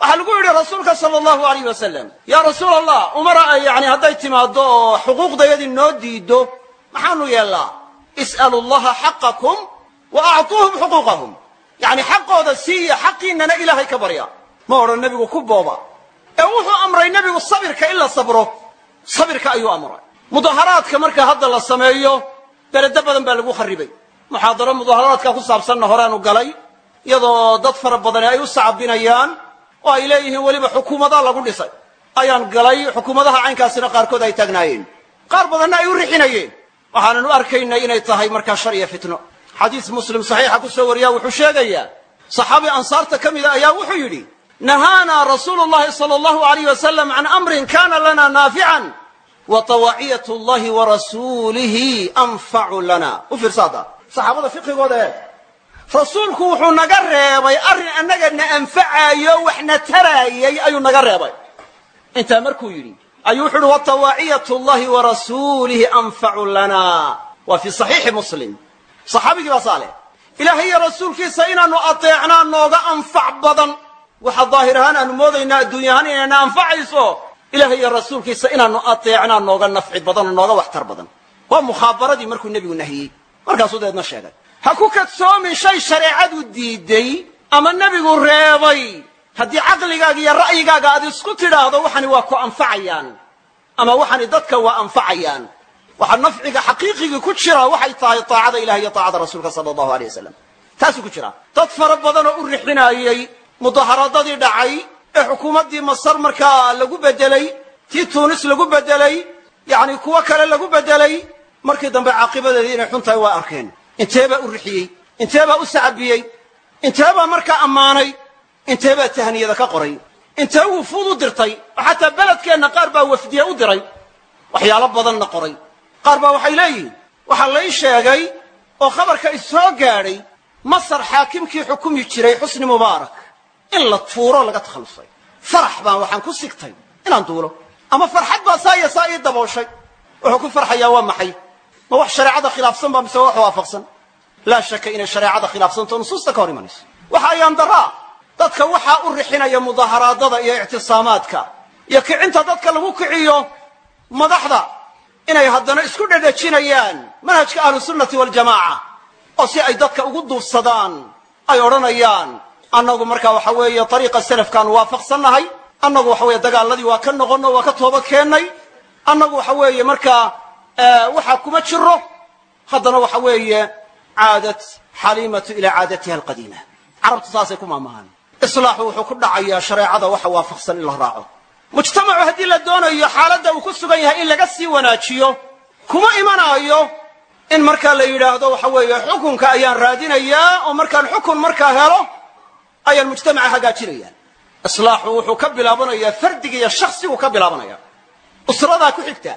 Waxaa lagu yidhi rasuulka sala allahu alayh wasalam yaa rasuul allah umara yani hadday timaaddo oo xuquuqdayadii noo diiddo maxaanu yeellaa? Is'alu llaha xaqakum wa actuuhum xuquuqahum. Yacni xaqooda siiya xaqiinnana ilaahay ka barya. Ma odhan nebigu ku booba. Ee wuxuu amray nebigu sabirka in la sabro. Sabirka ayuu amray mudaharaadka marka hadda la sameeyo beredo badan baa lagu kharribay. Muxaadaro mudaharaadka ku saabsanna horeanu galay iyadoo dad fara badani ay u sacabinayaan oo ay leeyihiin weliba xukuumadaa lagu dhisay. Ayaan galay xukuumadaha caynkaasina qaarkood ay taagnaayeen. Qaar badanna ay u rixinayeen waxaanan u arkaynay inay tahay markaa shar iyo fitno. Xadiis muslim saxiixa ku soo wariyaa wuxuu sheegayaa saxaabi ansaarta ka mida ayaa wuxuu yidhi nahaanaa rasuulu llahi sala allahu alayh wasalam can amrin kana lana naafican wa tawaaciyat llahi wa rasuulihi anfacu lana. U fiirsaada saxaabada fiqigooda eeg rasuulku wuxuu naga reebay arrin annaga na anfacaayo waxna taraayay ayuu naga reebay. Intaa markuu yidhi ayuu wuxu uhi watawaaciyat llahi wa rasuulihi anfacu lana. Waa fii saxiixi muslim. Saxaabigii baa saa leh ilaahay iyo rasuulkiisa inaannu adeecnaa nooga anfac badan. Waxa daahir ahaan aanu moodaynaa adduunya ahaan inayna anfacayso ilahay iyo rasuulkiisa inaannu adeecnaa nooga nafci badan oo nooga waxtar badan. Waa mukhaabaradii markuu nebigu nahiyey. Markaasuu dabeedna sheegay ha ku kadsoomin shay shareecadu diiday ama nebigu reebay. Haddii caqligaaga iyo ra'yigaaga aad isku tidhaahdo waxani waa ku anfacayaan. Ama waxani dadka waa anfacayaan. Waxaa nafciga xaqiiqigii ku jira waxay tahay taacada ilahi iyo taacada rasuulka sala allahu aleyh wasalam taasuu ku jira. Dad fara badanoo u rixinaayey mudaharadadii dhacay ee xukuumaddii masar markaa lagu bedelay tii tuunis lagu bedelay yacni kuwo kale lagu bedelay markii dambe caaqibadeedii inay xun tahay waa arkeen. Intee baa u rixiyey? Intee baa u sacabiyey? Intee baa markaa ammaanay? Intee baa tahniyada ka qoray? Intee wufuud u dirtay? Oo xataa beledkeenna qaar baa wafdiye u diray. Waxyaalo badanna qoray. Qaar baa waxay leeyihiin. Waxaa lay sheegay oo khabarka isoo gaadhay masar xaakimkii xukumi jiray xusni mubaarak in la tuuro laga takhallusay farax baan waxaan ku sigtay inaan duulo ama farxad baa saa iyo saa ii dabooshay. Wuxuu ku farxayaa waa maxay? Ma wax shareecada khilaafsan ba mise wax waafaqsan? Laa shaka inay shareecada khilaafsanto nusuusta ka hor imanayso. Waxa ayaan daraa? Dadka waxaa u rixinaya mudaaharaadada iyo ictisaamaadka iyo kicinta dadka lagu kiciyo madaxda inay haddana isku dhedhejinayaan manhajka ahlusunnati waljamaaca oo si ay dadka ugu duubsadaan ay odhanayaan annagu markaa waxa weeye ariiqa salafkaanu waafaqsannahay annagu waxa weeye dagaaladii waa ka noqonno waa ka toobad keennay annagu waxa weeye markaa waxaa kuma jiro haddana waxa weeye caadat xaliimatu ilaa caadatiha alqadiima. Carabtu saasay ku maamahaan islaaxu wuxuu ku dhacayaa shareecada waxa waafaqsan in la raaco. Mujtamacu haddii la doonayo xaaladda uu ku sugan yahay in laga sii wanaajiyo kuma imanaayo in markaa la yidhaahdo waxa weeye xukunka ayaan raadinayaa oo markaan xukun markaa helo ayaan mujtamaca hagaajinayaan islaaxu wuxuu ka bilaabanayaa fardiga iyo shaksigu ka bilaabanaya usradaa ku xigta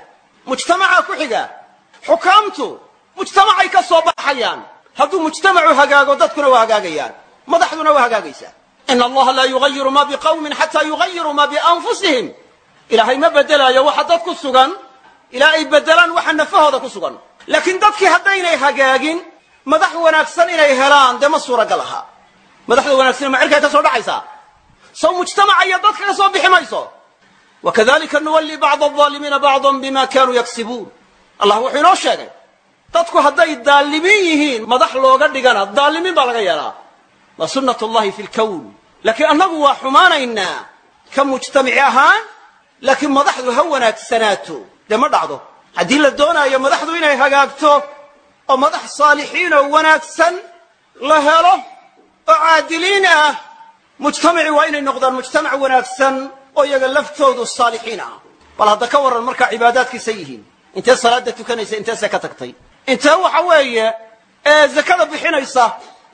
mujtamacaa ku xiga xukaamtu mujtamacay ka soo baxayaan. Hadduu mujtamacu hagaago dadkuna waa hagaagayaan. Madaxduna waa hagaagaysaa. Ina allaha laa yugayiru ma biqawmin xataa yugayiruu ma bianfusihim. Ilaahay ma bedelaayo waxa dad ku sugan ilaa ay bedelaan waxa nafahooda ku sugan. Laakiin dadkii haddaynay hagaagin madax wanaagsan inay helaan dee ma suuragal aha madaxda wanaagsan ma cirkay ka soo dhacaysaa. Sow mujtamaca iyo dadka ka soo bixi mayso. Wakadalika nuwalli bacda alaalimiina bacdan bima kanuu yaksibuun. Allah wuxuu inoo sheegay dadku hadday daalimiin yihiin madax looga dhigana daalimiin baa laga yeelaa. Waa sunnat llahi fi lkown laakiin annagu waa xumaanaynaa ka mujtamici ahaan laakiin madaxdu ha wanaagsanaato dee ma dhacdo? Haddii la doonaayo madaxdu inay hagaagto oo madax saalixiinoo wanaagsan la helo oo caadiliin ah mujtamacii waa inay noqdaan mujtamac wanaagsan oo iyaga laftoodu saalixiin ah. Bal hadda ka warran markaa cibaadaadkiisa yihiin. Intee salaada tukanaysa inteese ka tagtay? Intee waxa weeye ee zakada bixinaysa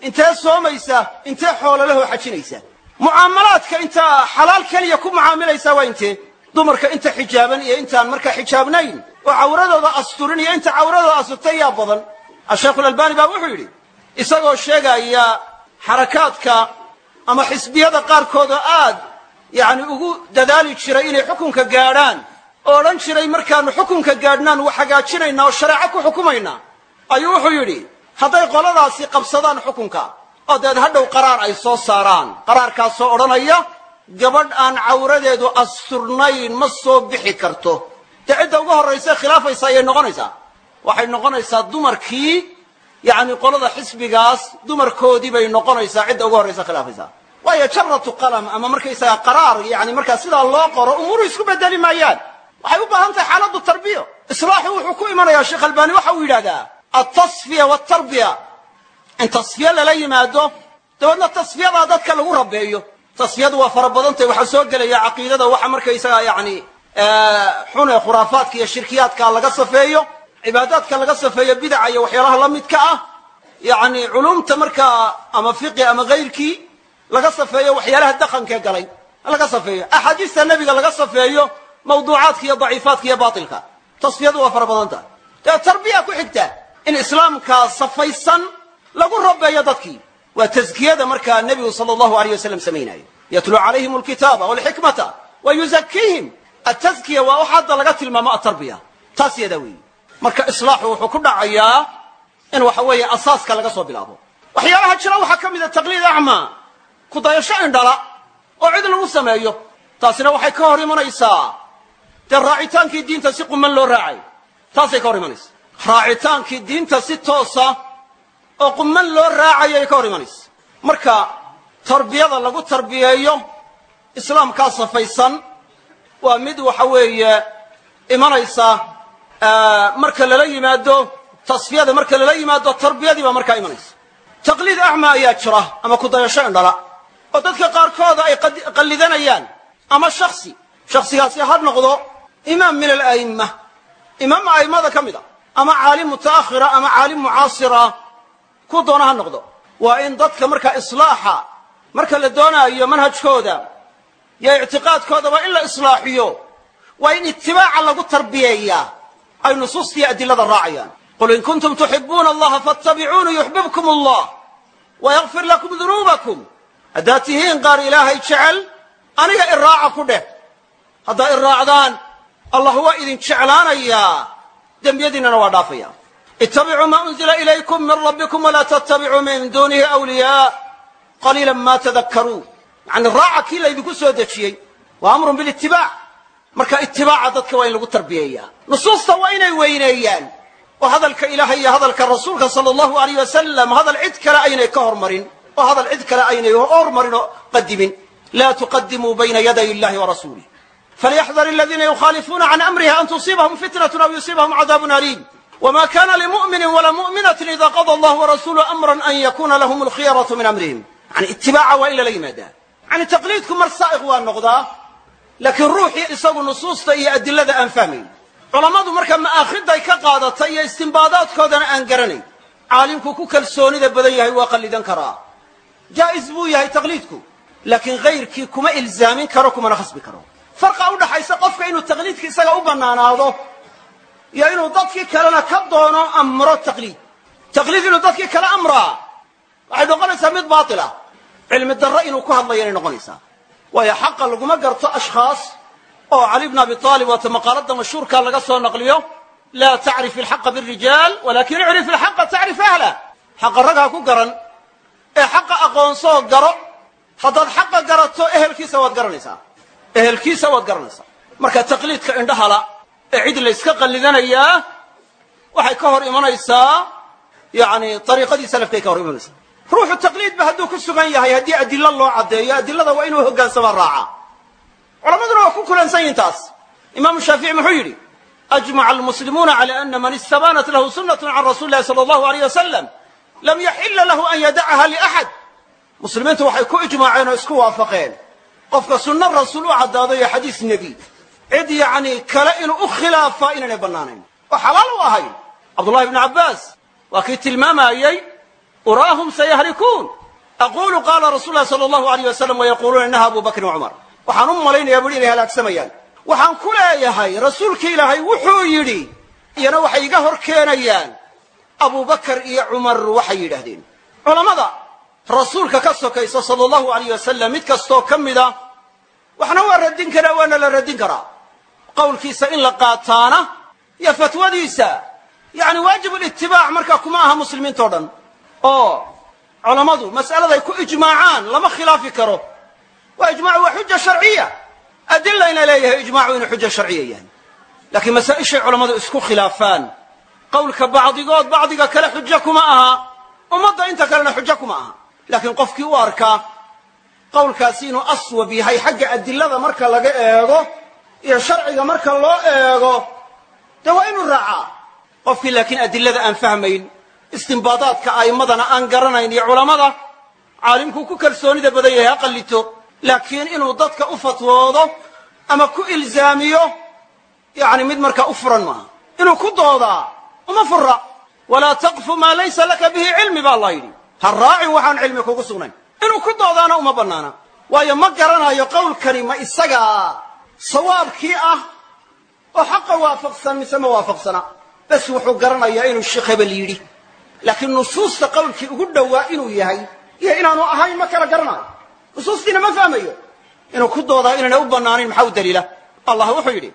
intee soomaysa intee xoololahoo xajinaysa mucaamalaadka intaa xalaal keliya ku mucaamilaysa waa intee dumarka inta xijaaban iyo intaan markaa xijaabnayn oo cawradooda asturin iyo inta cawradooda asturtay yaa badan. Asheekhulalbani baa wuxuu yidhi isagoo sheegaya xarakaadka ama xisbiyada qaarkood oo aad yacni ugu dadaali jiray inay xukunka gaadhaan. Oo odhan jiray markaannu xukunka gaadhnaan wax hagaajinaynaa oo shareeco ku xukumaynaa. Ayuu wuxuu yidhi hadday qoladaasi qabsadaan xukunka oo deed hadhow qaraar ay soo saaraan. Qaraarkaasoo odhanaya gabadh aan cawradeedu asturnayn ma soo bixi karto. Dee cidda ugu horraysa khilaafaysa ayay noqonaysaa. Waxay noqonaysaa dumarkii yacni qolada xisbigaas dumarkoodii bay noqonaysaa cidda ugu horraysa khilaafaysaa. Waayo jaratu qalam ama markaysaga qaraar yani markaa sidaa loo qoro umuuru isku bedeli maayaan. Waxay u baahan tahay xaaladdu tarbiya islaaxu wuxuu ku imanayaa sheekh albani waxa uu yidhahdaa altasfiya waltarbiya in tasfiye lala yimaado dabeedna tasfiyadaa dadka lagu rabeeyo tasfiyadu waa fara badantahy waxaa soo gelaya caqiidada waxa markaysaga yani xun ee khuraafaadka iyo shirkiyaadka laga safeeyo cibaadaadka laga safeeyo bidaca iyo waxyaalaha la midka ah yani culumta markaa ama fiqi ama kayrkii laga safeeyo waxyaalaha daqankee galay laga safeeyo. Axaadiista nebiga laga safeeyo mawduucaadka iyo daciifaadka iyo baatilka. Tasfiyadu waa fara badan tahay dee tarbiya ku xigta in islaamkaa safaysan lagu rabeeyo dadkii. Waa taskiyada markaa nebigu sala allahu aleyh wasalam samaynayo yatluu calayhim alkitaaba walxikmata wa yuzakiihim ataskiya waa wax hadda laga tilmaamo atarbiya taas yadaa weeyi marka islaaxu wuxuu ku dhacayaa in waxa weeye asaaska laga soo bilaabo. Waxyaalaha jira waxaa ka mid a taqliid acmaa kudayasho indhala oo cid lagu sameeyo. Taasina waxay ka hor imanaysaa. Dee raacitaankii diinta si quman loo raacay? Taasay ka hor imanaysa raacitaankii diinta si toosa oo quman loo raacayay ka hor imanaysa marka tarbiyada lagu tarbiyeeyo islaamkaa safaysan waa mid waxa weeye imanaysa marka lala yimaado tasfiyada marka lala yimaado tarbiyadii baa markaa imanaysa. Taqliid acmaa ayaa jira ama kudayasho indhala. Oo dadka qaarkooda ay qallidanayaan ama shaksi shaksigaasi ha noqdo imaam min ala'imma. Imaam a'immada ka mid a. Ama caalim muta'akhira ama caalim mucaasira ku doona ha noqdo. Waa in dadka markaa islaaxa marka la doonaayo manhajkooda iyo ictiqaadkoodaba in la islaaxiyo. Waa in itibaaca lagu tarbiyeeyaa ay nusuustiiyo adilada raacayaan. Qul in kuntum tuxibuuna allaha faatabicuuni yuxbibkum allah wayakfir lakum dunuubakum. Haddaad tihiin qaar ilaahay jecel aniga iraaca ku dheh. Haddaa iraacdaan allah waa idin jeclaanayaa dembiyadiinnana waa dhaafaya ittabicuu maa unzila ilaykum min rabbikum walaa tattabicuu min duunihi awliyaa. Qaliilan ma tadakkaruun. Yacni raaca kii laydinku soo dejiyey waa amrun bilitibaac marka itibaaca dadka waa in lagu tarbiyeeyaa. Nusuusta waa inay weyneeyaan. Oo hadalka ilaahay iyo hadalka rasuulka sala allahu alayh wasalam hadal cid kale aynay ka hormarin oo hadal cid kale aynay hormarin oo qadimin laa tuqadimuu bayna yaday illahi wa rasuulih falyaxdar aladiina yukhaalifuuna can amrihi an tusiibahum fitnatun aw yusiibahum cadaabun aliim. Wma kana limu'minin walaa mu'minatin ida qada allah warasuuluhu amran an yakuna lahum alkhiyaratu min amrihim. Yani itibaaca waa in lala yimaadaa. Yani taqliidku mar saa'iq waa noqdaa laakiin ruuxii isagu nusuusta iyo adilada aan fahmayn. Culammadu marka ma'aakhiday ka qaadatay iyo istimbaadaadkoodana aan garanayn. Caalimku ku kalsoonida badan yahay waa qallidan karaa. Jaa'is buu yahay taqliidku laakiin hayrkii kuma ilzaamin karo kumana khasbi karo. Farqa u dhaxaysa qofka inuu taqliidka isaga u bannaanaado iyo inuu dadkii kalena ka doono amro taqliid. Taqliid inuu dadkii kale amraa. Waxay noqonaysaa mid baatila. Cilmi darro inuu ku hadlayo inay noqonaysaa waayo xaqa laguma garto ashkhaas oo cali bn abi aalib waata maqaalada mashhuurka laga soo naqliyo. Laa tacrif ilxaqa birijaal walakin icrif ilxaqa tacrif ahlah xaqa ragha ku garan. Ee xaqa aqoonsoo garo haddaad xaqa garato ehelkiisa waad garanaysaa. Ehelkiisa waad garanaysaa. Marka taqliidka indhahala ee cid layska qallidanayaa waxay ka hor imanaysaa yani ariiqadii salafkay ka hor imanaysaa ruuxu taqliidba hadduu ku sugan yahay haddii adilo loo caddeeyo adilada waa inuu hoggaansama raaca. Culamaduna waa ku kulansan yihiin taas. Imaamu shaafici muxuu yidhi ajmaca almuslimuuna cala ana man istabanat lahu sunatu can rasuli lahi sala allahu aleyh wasalam lam yaxila lahu an yadacaha liaxad muslimiintu waxay ku ijmaaceen oo isku waafaqeen. Qofka sunno rasuul u caddaado iyo xadiis nebi cid yacni kale inuu u khilaafaa inaanay bannaanayn. Oo xalaal u ahayn. Cabdullahi bnu cabbaas waa kii tilmaamayey uraahum sayahlikuun aqulu qaala rasul lahi sala allahu aleyh wasalam wayaquuluuna inaha abu bakrin wacumar waxaan u malaynayaa bui inay halaagsamayaan waxaan ku leeyahay rasuulka ilaahay wuxuu yidhi iyana waxay iga hor keenayaan iyo cumar waxay yidhaahdeen culammada rasuulka ka sokaysa sala allahu alayh wasalam mid kastoo ka mida waxna waa radin karaa waana la radin karaa qowlkiisa in la qaataana iyo fatwadiisa yacni waajib litibaac markaa kuma aha muslimiintao dhan oo culammadu mas'aladay ku ijmaacaan lama khilaafi karo. Waa ijmacu waa xuja sharciya. Adilayna leeyahay ijmacu inuu xuja sharciya yahay. Laakiin masaa-ishay culammadu isku khilaafaan. Qowlka bacdigood bacdiga kale xujo kuma aha. Ummadda inta kalena xujo kuma aha. Laakiin qofkii u arkaa qowlkaasi inuu aswab yahay xagga adilada marka laga eego iyo sharciga marka loo eego dee waa inuu raacaa. Qofkii laakiin adilada aan fahmayn istimbaadaadka a'immadana aan garanayn iyo culammada caalimkuu ku kalsoonida badan yahay ha qallito. Laakiin inuu dadka u fatwoodo ama ku ilzaamiyo yani mid markaa u furan maaha. Inuu ku doodaa uma fura walaa taqfu maa laysa laka bihi cilmi ba allah yidhi ha raacin waxaan cilmi kugu sugnayn. Inuu ku doodaana uma bannaana. Waayo ma garanayo qowlkani ma isagaa sawaabkii ah oo xaqa waafaqsan mise ma waafaqsana. Bes wuxuu garanayaa inuu sheekh hebel yidhi laakiin nusuusta qowlkii ugu dhowaa inuu yahay iyo inaanu ahayn ma kala garanayo. Nusuustiina ma fahmayo. Inuu ku doodaa inaanay u bannaanayn maxaa u daliila? Allah wuxuu yidhi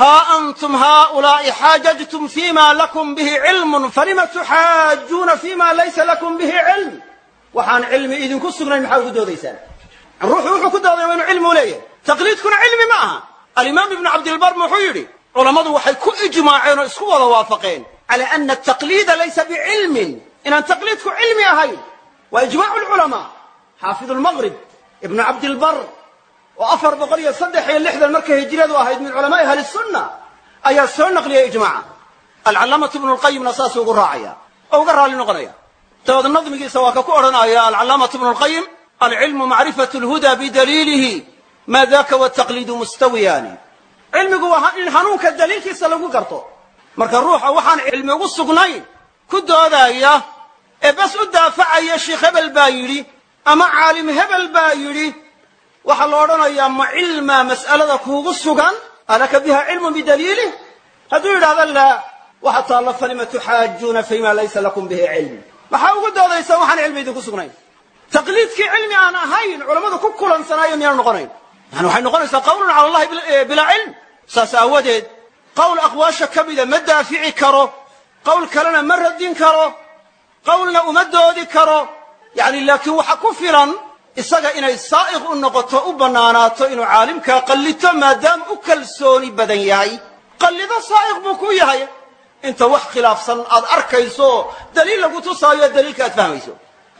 haa antum haaulaa'i xaajajtum fima lakum bihi cilmun falima tuxaajuuna fima laysa lakum bihi cilm? Waxaan cilmi idinku sugnayn maxaa ugu doodaysaan? Ruuxu wuxuu ku doodaya waa cilmi u leeyahay. Taqliidkuna cilmi ma aha. Alimaam ibnu cabdilbar muxuu yidhi culammadu waxay ku ijmaaceen oo isku wada waafaqeen cala ana ataqliida laysa bicilmin inaan taqliidku cilmi ahayn waa ijmacu lculamaa xaafidu lmaqrib ibnu cabdilbar oo afar boqol iyo saddex iyo lixdan markay hijradu ahayd min culamaai ahli sunna ayaa soo naqliyay ijmaaca alcalaamatu ibnu lqayimna saasuu ugu raacaya oo uga raalli noqonaya dabeed nadmigiisa waa ka ku odhanaya alcalaamatu ibnu lqayim alcilmu macrifatu lhuda bidaliilihi ma daka wataqliidu mustawiyaani cilmigu waa in marka ruuxa waxaan cilmi ugu sugnayn ku doodaya ee bas u daafacaya sheikh hebel baa yidhi ama caalim hebel baa yidhi waxaa la odhanayaa ma cilmaa mas'alada kuugu sugan? Alaka biha cilmun bidaliilih hadduu yidhahdo laa waxa taalla falima tuxaajuuna fima laysa lakum bihi cilm? Maxaa ugu doodaysaa waxaan cilmi idinku sugnayn? Taqliidkii cilmi aan ahayn culammadu ku kulansanaayo miyaanu noqonayn? Yani waxay noqonaysaa qawlun cala allahi bilaa cilm. Saas aawadeed qowl aqwaasha ka mida ma daafici karo qowl kalena ma radin karo qowlna uma doodi karo yani laakiin waxa ku filan isaga inay saa'iq u noqoto u bannaanaato inuu caalimkaa qallito maadaama u kalsooni badan yahay qallido saa'iq buu ku yahay inta wax khilaafsan aad arkayso daliil lagu tusaayo daliilka aad fahmayso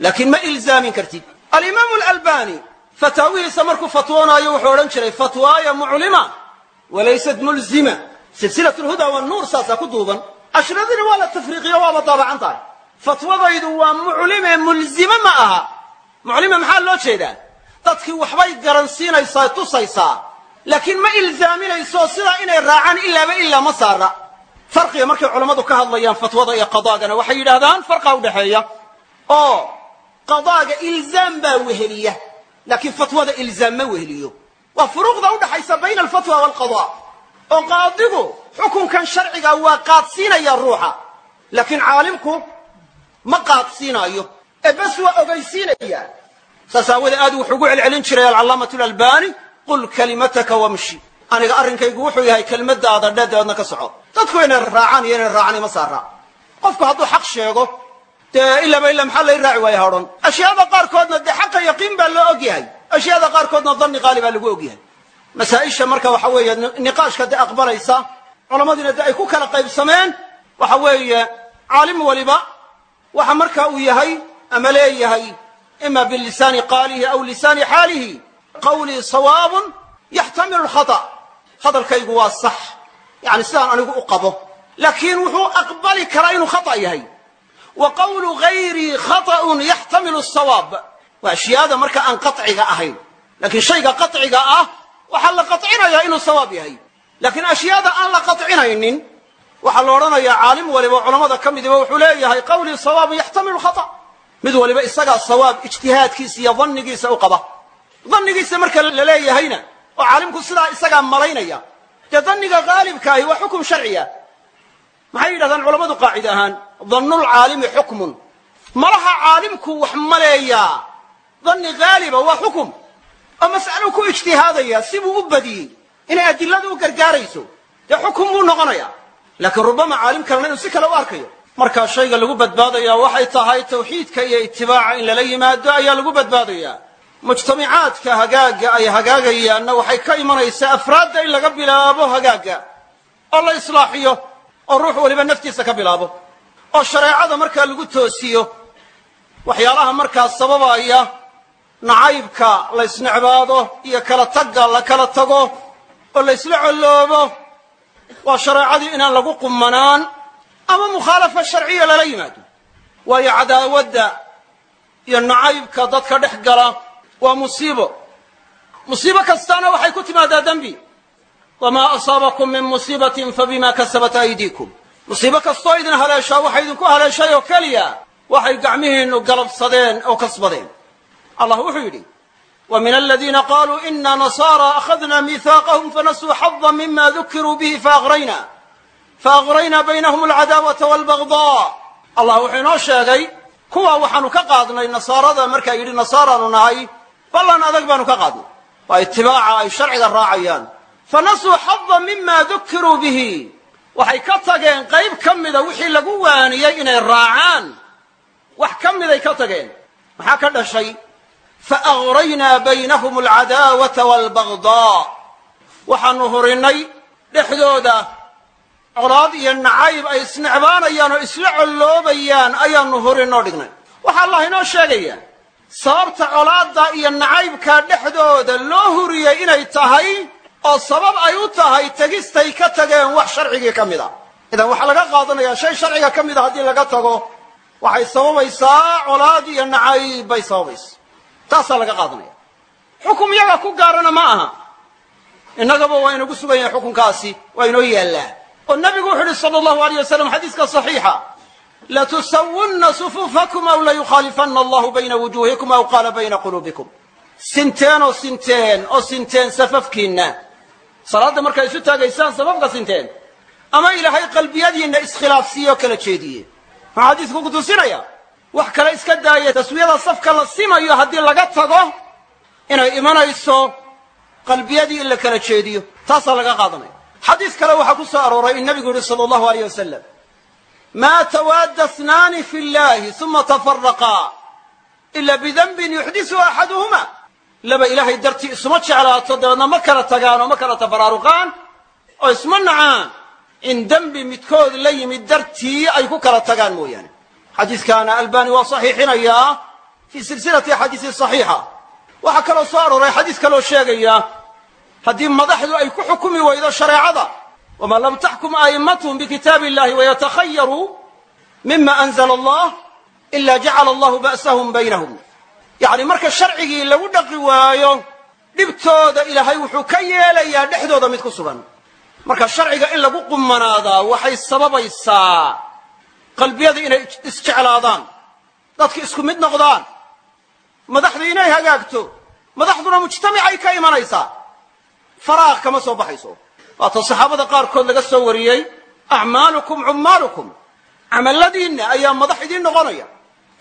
laakiin ma ilzaamin kartid alimaamu alalbani fataawihiisa markuu fatwoonaayo wuxuu odhan jiray fatwaaya muclima walaysat mulzima silsilat lhuda wannuur saasaa ku duuban ashradina waa la tafriiqiyo waaba daabacan tahay. Fatwadaydu waa muclime mulzime ma aha. Muclime maxaa loo jeedaa? Dadkii waxbay garansiinaysaa tusaysaa. Laakiin ma ilzaaminayso sidaa inay raacaan ilaaba ilaa ma saara. Farqiga markay culammadu ka hadlayaan fatwada iyo qadaagana waxay yidhaahdaan farqa udhaxeeya oo qadaaga ilzaam baa weheliya. Laakiin fatwada ilzaam ma weheliyo. Waa furuuqda udhaxaysa bayna alfatwa waalqada oo qaadigu xukunkan sharciga waa qaadsiinaya ruuxa. Laakiin caalimku ma qaadsiinaayo. Ee bes waa ogaysiinaya. Saas aawadee aad wuxuu ugu celcelin jiray alcalaamatu lalbani qul kalimataka wamshi. Aniga arrinkaygu wuxuu yahay kelmadaada dhe ka soco. Dadku inay raacaan iyo inay raacaan ima saaraa qofku hadduu xaq sheego dee ilaaba ila maxaa lay raaci waaya hodhan ashyaada qaarkoodna dee xaqa yaqiin baa loo ogyahay. Ashyaada qaarkoodna danni qaali baa lagu ogyahay masaa-isha marka waxa weeye niqaashka dee aqbalaysa culamadiina dee ay ku kala qaybsameen waxa weeye caalim waliba waxa marka uu yahay ama leeyahay ima bilisaani qaalihi aw lisaani xaalihi qawlii sawaabun yaxtamilu lkhata. Hadalkaygu waa sax yani sidaan anigu u qabo. Laakiin wuxuu aqbali karaa inuu khata yahay. Wa qawlu gayrii khata'un yaxtamilu sawaab. Waa ashyaada marka aan qaciga ahayn. Laakiin shayga qaciga ah waxaa la qacinayaa inuu sawaab yahay. Laakiin ashyaada aan la qacinaynin waxaa la odhanayaa caalim waliba oo culamada ka midiba wuxuu leeyahay qawlii sawaabun yaxtamilu khata mid waliba isagaa sawaab ijtihaadkiisa iyo dannigiisa u qaba. Dannigiisa marka la leeyahayna oo caalimku sidaa isagaa malaynaya dee danniga haalibka ahi waa xukum sharciya. Maxay yidhahdaan culammadu qaacida ahaan? Dannulcaalimi xukmun. Malaha caalimku wax maleeyaa. Danni haaliba waa xukum oo mas'aluu ku ijtihaadaya sibuu u badiyey inay adiladu u gargaarayso. Dee xukum buu noqonaya laakiin rubama caalim kalena inuu si kale u arkayo. Markaa shayga lagu badbaadayaa waxay tahay tawxiidka iyo itibaaca in lala yimaado ayaa lagu badbaadayaa. Mujtamacaadka hagaagga ay hagaagayaanna waxay ka imanaysaa afraadda in laga bilaabo hagaagga oo la islaaxiyo oo ruux waliba naftiisa ka bilaabo oo shareecada markaa lagu toosiyo waxyaalaha markaa sababaya nacaybka la ysnecbaado iyo kala tagga la kala tago oo la ysla colloobo waa shareecadii inaan lagu qumanaan ama mukhaalafa sharciya lala yimaado. Waayo cadaawadda iyo nacaybka dadka dhex gala waa musiibo. Musiibo kastaana waxay ku timaadaa dembi. Wamaa asaabakum min musiibatin fabima kasabat aydiikum. Musiibo kastoo idin haleeshaa waxay idinku haleeshay oo keliya waxay gacmihiinnu galabsadeen oo kasbadeen allah wuxuu yidhi wa min aladiina qaluu ina nasaara akhadna miihaaqahum fanasuu xada mima dukiruu bihi faaqrayna faaqraynaa baynahum alcadaawata walbagdaa allah wuxuu inoo sheegay kuwa waxaanu ka qaadnay nasaarada markaa yidhi nasaaraanu nahay ballan adag baanu ka qaadnay. Waa itibaaca ay sharciga raacayaan. Fanasuu xada mima dukiruu bihi. Waxay ka tageen qayb ka mida wixii lagu waaniyey inay faaqraynaa baynahum alcadaawata waalbagdaa waxaanu hurinnay dhexdooda colaad iyo nacayb ay isnecbaanayaan oo isla colloobayaan ayaanu hurinoo dhignay waxaa allah inoo sheegayaa sababta colaadda iyo nacaybka dhexdooda loo huriyey inay tahay oo sabab ay u tahay tegistay ka tageen wax sharcigii ka mid a idan waxaa laga qaadanayaa shay sharciga ka mida haddii laga tago waxay sababaysaa colaad iyo nacayb bay sababaysa taasaa laga qaadanaya. Xukum iyaga ku gaarana ma aha. Innagaba waa inagu sugan yahay xukunkaasi waa inoo yaallaa. Oo nabigu wuxu uhi sala allahu aleyh wasalam xadiiska saxiixa latusawunna sufuufakum aw layukhaalifanna allahu bayna wujuuhikum aw qaala bayna quluubikum. Sinteen oo sinteen oo sinteen safafkiinna. Salaadda markay isu taagaysaan safafka sinteen. Ama ilaahay qalbiyadiinna iskhilaafsiiye oo kala jeediye. Maxaa xadiisku ku tusinaya wax kale iska daaya taswiyada safka la simayo haddii laga tago inay imanayso qalbiyadii in la kala jeediyo taasaa laga qaadanaya. Xadiis kale waxaa ku soo arooray in nabigu yihi sala allahu aleyh wasalam maa tawaadda snaani fi llahi uma tafaraqaa ila bidanbin yuxdisu axaduhuma laba ilaahay dartii isuma jeclaato dabeedna ma kala tagaan oo ma kala tafaraaruqaan oo isma nacaan in dembi midkood la yimid dartii ay ku kala tagaan mooyaane xadiiskaana albani waa saxiixinayaa fii silsilati axaadiisi saxiixa. Waxaa kaloo soo arooray xadiis kaloo sheegaya haddii madaxdu ay ku xukumi weydo shareecada waman lam taxkum a'immatuhum bikitaabi illahi wayatakhayaruu mima anzla allah ila jacala allahu ba'sahum baynahum. Yacni marka sharcigii lagu dhaqi waayo dhibtooda ilaahay wuxuu ka yeelayaa dhexdooda mid ku sugan. Marka sharciga in lagu qumanaadaa waxay sababaysaa qalbiyada inay isjeclaadaan. Dadki isku mid noqdaan. Madaxdu inay hagaagto. Madaxduna mujtamacay ka imanaysaa faraaq kama soo baxayso. Waata saxaabada qaarkood laga soo wariyey acmaalukum cummaalukum camalladiinna ayaa madax idiin noqonaya.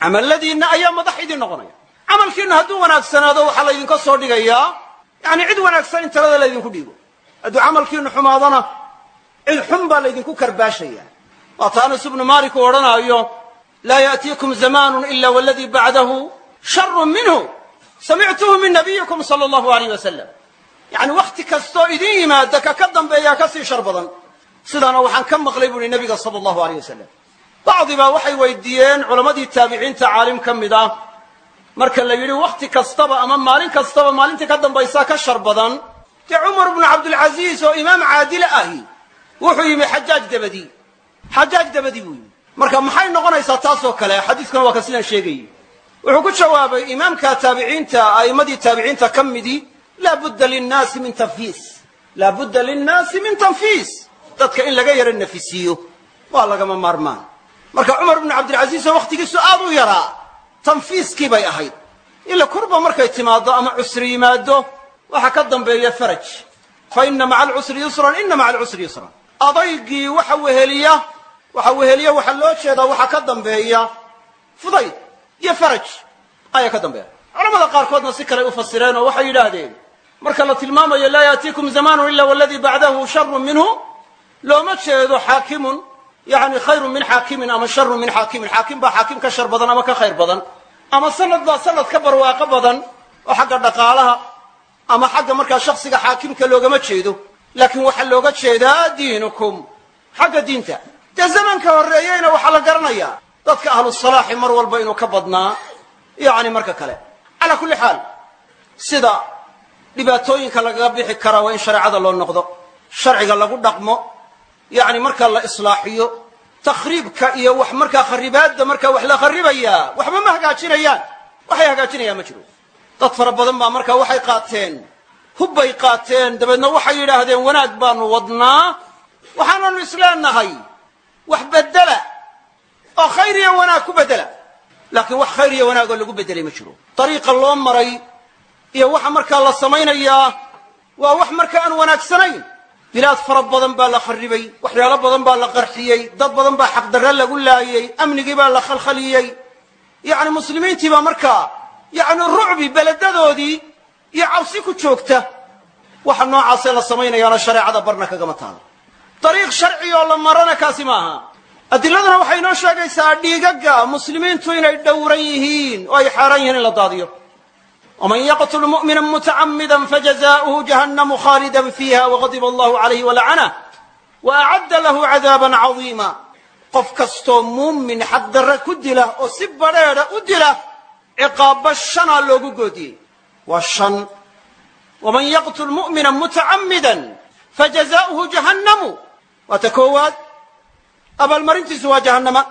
Camalladiinna ayaa madax idiin noqonaya. Camalkiinna hadduu wanaagsanaado waxaa laydinka soo dhigayaa. Yani cid wanaagsan in talada laydinku dhiibo. Hadduu camalkiinu xumaadana cid xun baa laydinku karbaashaya waata anas ibnu maalik uu odhanaayo laa yaأtiikum zamaanu ila waladii bacdahu sharu minhu samictuhu min nabiyikum sala allahu alayh wasalam yacni wakhti kastoo idin yimaada ka ka dambeeyaa ka sii shar badan sidaana waxaan ka maqlay bu uhi nabiga sala allahu alayh wasalam bacdibaa waxay weydiiyeen culammadii taabiciinta caalim ka mid ah marka la yidhi wakhti kastaba ama maalin kastaba maalintii ka dambaysaa ka shar badan dee cumar bnu cabdilcasiis oo imaam caadile ahi wuxuu yimi xajaaj dabadii xajaaj dabadii buu yimi marka maxay noqonaysaa taasoo kale? Xadiiskuna waa ka sidaan sheegayey. Wuxuu ku jawaabay imaamka taabiciinta a'immadii taabiciinta ka midii laa budda linnaasi min tanfiis. Laa budda linnaasi min tanfiis. Dadka in laga yaro nafisiiyo waa lagama maarmaan. Marka cumar bnu cabdilcasiis oo wakhtigiisu aad u yaraa tanfiiskii bay ahayd. Ila kurba markay timaaddo ama cusri yimaado waxaa ka dambeeya faraj. Fa ina maca alcusri yusran ina maca alcusri yusran. Adaygii waxa weheliya waxa weheliya waxaa loo jeedaa waxaa ka dambeeya. Fudayd iyo faraj ayaa ka dambeeya. Culamada qaarkoodna si kaley u fasireen oo waxay yidhaahdeen marka la tilmaamayo laa yaatiikum zamaanu ila waladii bacdahu sharu minhu looma jeedo xaakimun yani khayrun min xaakimin ama sharun min xaakimin. Xaakim baa xaakim ka shar badan ama ka khayr badan ama sanad baa sanad ka barwaaqo badan oo xagga dhaqaalaha ama xagga markaa shaksiga xaakimka loogama jeedo. Laakiin waxaa looga jeedaa diinukum xagga diinta dee zamanka horreeyeyna waxaa la garanayaa dadka ahlu salaaxi mar walba inuu ka badnaa yani marka kale. Calaa kulli xaal sida dhibaatooyinka lagaga bixi karaa waa in shareecada loo noqdo. Sharciga lagu dhaqmo yani markaa la islaaxiyo takhriibka iyo wax markaa kharibaadda markaa wax la kharibayaa waxba ma hagaajinayaan. Waxay hagaajinayaan ma jiro. Dad fara badan baa markaa waxay qaateen hubbay qaateen dabeedna waxay yidhaahdeen wanaag baanu wadnaa waxaananu isleenahay wax bedela oo khayr iyo wanaag ku bedela laakiin wax khayr iyo wanaagoo lagu bedelay ma jiro. Dariiqa loo maray iyo waxa markaa la samaynayaa waa wax markaa aan wanaagsanayn. Bilaad fara badan baa la kharibay waxyaalo badan baa la qarxiyey dad badan baa xaqdarre lagu laayey amnigii baa la khalkhaliyey. Yacni muslimiintii baa markaa yacni rucbi beledadoodii iyo cabsi ku joogta. Waxa noocaasee la samaynayaana shareecada barna kagama taalo dariiq sharci oo la marana kaasi maaha. Adiladuna waxay inoo sheegaysaa dhiigaga muslimiintu inay dhowran yihiin oo ay xaaraan yihiin in la daadiyo. Waman yaqtul mu'mina mutacamidan fajazaauhu jahannamu khaalidan fiiha wagadiba allahu calayhi walacanah wa acadda lahu cadaaban cadiima. Qof kastoo muumin xaqdarra ku dila oo si badrheedha u dila ciqaabo shanaa loogu goodiyey. Waa shan. Waman yaqtul mu'mina mutacamidan fajazaauhu jahannamu waa ta koowaad? Abaalmarintiisu waa jahannama.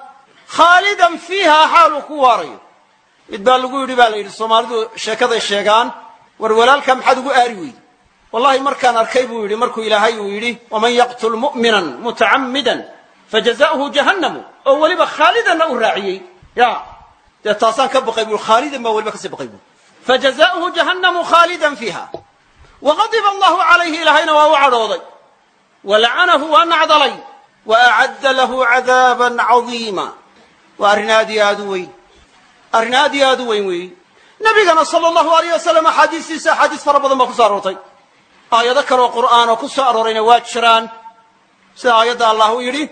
Khaalidan fiihaa xaaluu ku waarayo mid baa lagu yidhi baa la yidhi soomaalidu sheekaday sheegaan war walaalkaa maxaad ugu aari weydi wallahi markaan arkay buu yidhi markuu ilaahay uu yidhi waman yaqtul mu'minan mutacammidan fajazaؤuhu jahannamu oo weliba khaalidanna u raaciyey. Ya dee taasaan ka baqay bui khaalidan baa weliba ka sii baqay bui fajazaؤuhu jahannamu khaalidan fiiha. Waqadiba allahu calayhi ilaahayna waa u cadhooday walacanahu waa nacdalay wa acadda lahu cadaaban cadiima. Waa arrin aad iyo aad u weyn. Arrin aad iyo aad u weyn weeye nebigana sala allahu alayh wasalam axaadiistiisa axaadiis fara badan baa ku so aroortay. Aayado kaleoo qur'aan oo ku soo aroorayna waa jiraan. Sida aayadda allah u yidhi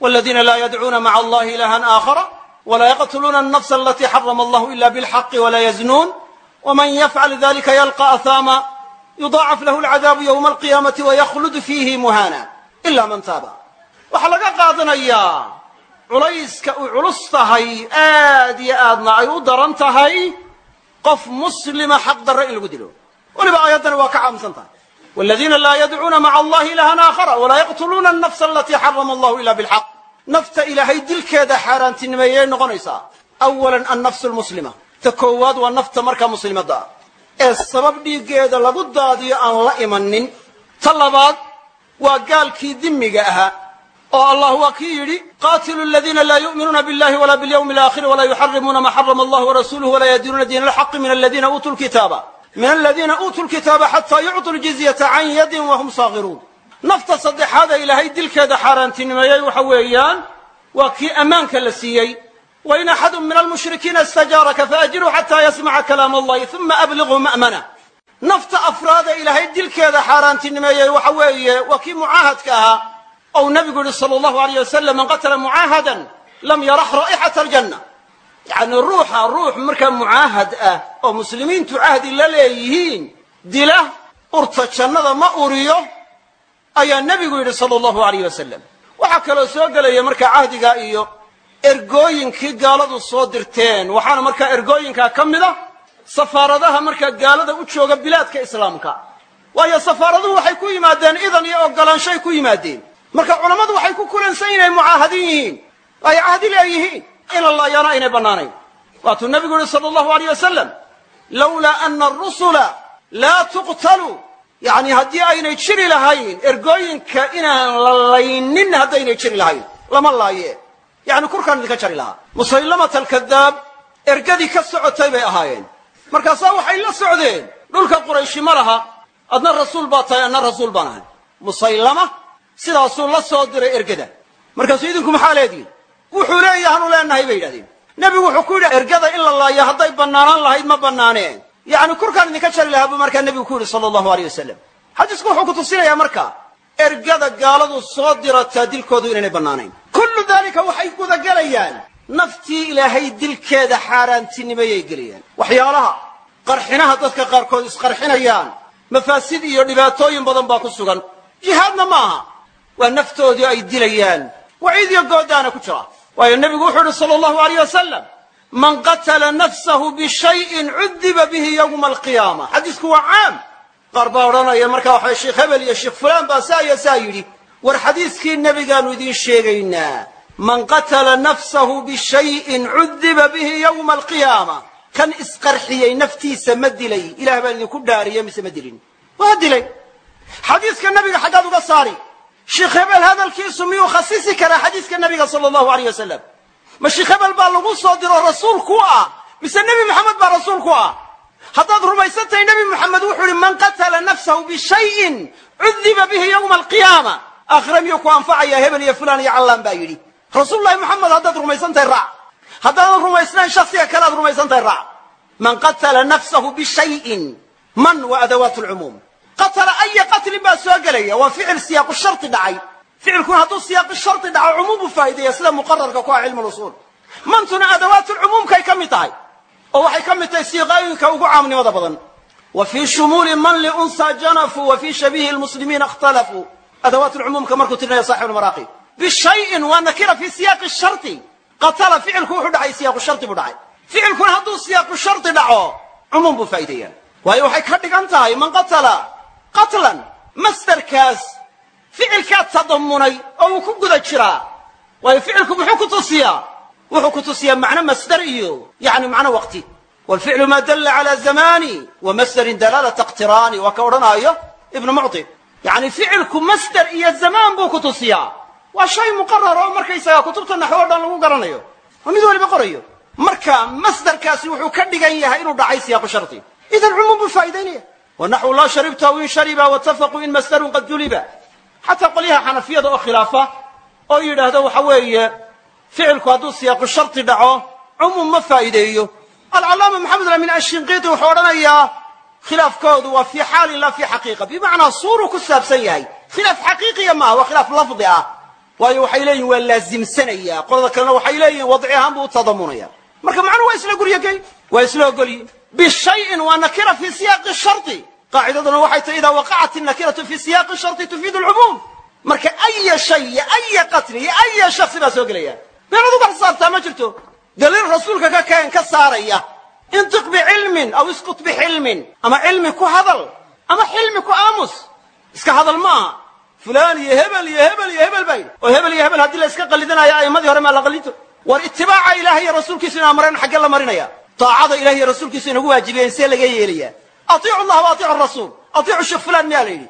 waladiina laa yadcuuna maca allahi ilaahan aakhara walaa yaqtuluuna alnafsa alatii xarama allahu ila bilxaqi walaa yaznuun waman yafcal dalika yalqa ahaama yudaacaf lahu alcadaabu yowma alqiyaamati wayakhludu fiihi muhaana ilaa man taaba waxaa laga qaadanayaa culayska u culus tahay aad iyo aadna ay u daran tahay qof muslima xaq darre in lagu dilo weliba aayaddani waa ka caamsan tahay waladiina laa yadcuuna maca allahi ilaahan aakhara walaa yaqtuluuna alnafsa alatii xarama allahu ila bilxaq nafta ilaahay dilkeeda xaaraantinimeeyey noqonaysaa awalan annafsu lmuslima ta koowaad waa nafta markaa muslimadda دا السبب دي قيدة لابد دي أن لا إمنين طلبات وقال كي دمي أها oo allah waa kii yidhi qaatilu aladiina laa yu'minuuna billahi wala bilyawmi alaakhiri walaa yuxarimuuna ma xarama allah warasuluhu walaa yadiinuuna diina alxaqi min aladiina uutuu lkitaaba min aladiina uutuu lkitaaba xataa yucطuu ljizyata can yadin wahum saagiruun nafta saddexaad ee ilaahay dilkeeda xaaraantinimeeyey waxa weeyaan waa kii ammaanka la siiyey wain axadu min almushrikiina istajaaraka faajiruu xataa yasmaca kalaam allahi uma abliغuu ma'mana nafta afraad ee ilaahay dilkeeda xaaraantinimeeyey waxa weeye waa kii mucaahadka ahaa ou nabigu yihi sala allahu alayh wasalam man qatala mucaahadan lam yarax raa'ixata aljanna yacni ruuxa ruux markaa mucaahad ah oo muslimiintu cahdi la leeyihiin dila urta jannada ma uriyo ayaa nebigu yidhi sala allahu alayh wasalam waxaa kaloo soo gelaya markaa cahdiga iyo ergooyinkii gaaladu soo dirteen. Waxaana markaa ergooyinkaa ka mid a safaaradaha markaa gaalada u jooga bilaadka islaamka. Waayo safaaraduhu waxay ku yimaadeen idan iyo ogolaanshay ku yimaadeen. Marka culammadu waxay ku kulansan inay mucaahadin yihiin ay cahdi leeyihiin in la laayaana aynay bannaanayn. Waatuu nebigu yihi sala allahu alayh wasalam lawlaa ana arusula laa tuqtalu. Yacni haddii aynay jiri lahayn ergooyinka inaan la laynin haddaynay jiri lahayn lama laaye yacni kurkaan idinka jari lahaa. Musaylamata alkadaab ergadii ka socotay bay ahaayeen. Markaasaa waxay la socdeen. Dhulka qurayshi ma laha. Adna rasuul baa tahay adna rasuul baan ahay. Musaylama sidaasuu la soo diray ergada. Markaasuu idinku maxaa leedihin wuxuu leeyahaanu leenahay bay yidhahdeen. Nebigu wuxuu ku yidhi ergada in la laayo hadday bannaanaan lahayd ma bannaaneen. Yacni kurkaan idinka jari lahaa buu markaa nebigu ku yidhi sala allahu aleyh wasalam xadiisku wuxuu ku tusinayaa marka ergada gaaladu soo dirataa dilkoodu inaynay bannaanayn kullu daalika waxay gudagelayaan naftii ilaahay dilkeeda xaaraantinimayay gelayaan waxyaalaha qarxinaha dadka qaarkood isqarxinayaan mafaasid iyo dhibaatooyin badan baa ku sugan. Jihaadna ma aha waa naftoodii ay dilayaan. Waciid iyo goodaana ku jira. Waayo nebigu wuxuu yihi sala allahu aleyh wasalam man qatala nafsahu bishayin cudiba bihi yowma alqiyaama. Xadiisku waa caam. Qaar baa odhanaya markaa waxa sheekh hebel iyo sheekh fulaan baa saa iyo saa yidhi war xadiiskii nebigaanu idiin sheegaynaa man qatala nafsahu bishayin cudiba bihi yowma alqiyaama. Kan isqarxiyey naftiisa ma dilay. Ilah baan idinku dhaariye mise ma dilin? Waa dilay. Xadiiska nebiga xaggaad uga saari. Sheekh hebel hadalkiisu miyuu khasisi karaa xadiiska nebiga sala allahu aleyh wasalam ma sheekh hebel baa lagu soo diro rasuul ku ah? Mise nebi moxamed baa rasuul ku ah? Haddaad rumaysan tahay nebi moxamed wuxuu ihi man qatala nafsahu bishayin cudiba bihi yowma alqiyaama aakhira miyuu ku anfacaya hebel iyo fulaan iyo callaan baa yidhi. Rasuululahi moxamed haddaad rumaysan tahay raac. Haddaadan rumaysnayn shaksiga kale aad rumaysan tahay raac. Man qatala nafsahu bishayin man waa adawaat lcumuum qatala aya qatlin baa soo gelaya waa ficil siyaaqu sharti dhacay. Ficilkuna hadduu siyaaqi sharti dhaco cumuum buu faa'ideeya sida muqararka ku ah cilmu lusuul mantuna adawaatulcumuumkay ka mid tahay oo waxay ka mid tahay siiqooyinka ugu caamnimada badan. Wa fii shumuuli man liunsaa janafuu wa fii shabiihi lmuslimiina ikhtalafuu adawaat lcumuumka markuu tirinaya saaxibu lmaraaqi bishayin waa nakira fii siyaaqi sharti qatala ficilku wuxuu dhacay siyaaqu sharti buu dhacay ficilkuna hadduu siyaaqu sharti dhaco cumuum buu faa'ideeya waayo waxay ka dhigan tahay man qatala qatlan masdarkaas ficilkaa tadamunay oo uu ku guda jiraa waayo ficilku muxuu ku tusiyaa wuxuu ku tusiyaa macno masdar iyo yani macno waqti waalficlu maa dalla cala zamani wa masdarin dalaalata iqtiraani waa ka odhanaayo ibnu mucdi yani ficilku masdar iyo zamaan buu ku tusiyaa. Waa shay muqarar oo markaysagaa kutubta naxwo o dhan lagu garanayo. Oo mid waliba qorayo? Marka masdarkaasi wuxuu ka dhigan yahay inuu dhacay siyaaqu shardi idan cumuum buu faa'idaynaya wanaxwu laa sharibta in shariba watafaquu in masdarun qad juliba. Xataa qolyaha xanafiyada oo khilaafa oo yidhaahdo waxa weeye ficilku hadduu siyaaqu shardi dhaco cumuum ma faa'iideeyo. Alcallaama maxamed alamin ashinqiiti wuxuu odhanayaa khilaafkoodu waa fii xaalin laa fii xaqiiqa. Bimacnaa suuruu ku saabsan yahay. Khilaaf xaqiiqiya maaha waa khilaaf lafdi ah. Waayo waxay leeyihiin waa laazimsanaya. Qolada kalena waxay leeyihiin wadci ahaan buu u tadamunaya. Marka macnuhu waa isla guryagey waa isla ogolyihin bishayin waa nakira fii siyaaqi shardi qaacidaduna waxay tahi idaa waqacat innakiratu fii siyaaqi shardi tufiidu alcumuum marka aya shay iyo aya qatli iyo aya shaksi baa soo gelaya. Meelaad uga xisaabtaa ma jirto. Daliil rasuulka ka keen ka saaraya intiq bicilmin aw isqut bixilmin ama cilmi ku hadal ama xilmi ku aamus. Iska hadal ma aha fulaan iyo hebel iyo hebel iyo hebel baa oo hebel iyo hebel haddii la iska qallidanayo a'immadii hore maa la qallito war itibaaca ilaah iyo rasuulkiisu ina amreen xaggee la marinaya. Daacada ilah iyo rasuulkiisu inagu waajibiyeen see laga yeelaya. Atiicu allah wa atiicu rasuul. Atiicu sheekh fulaan miyaa la yidhi.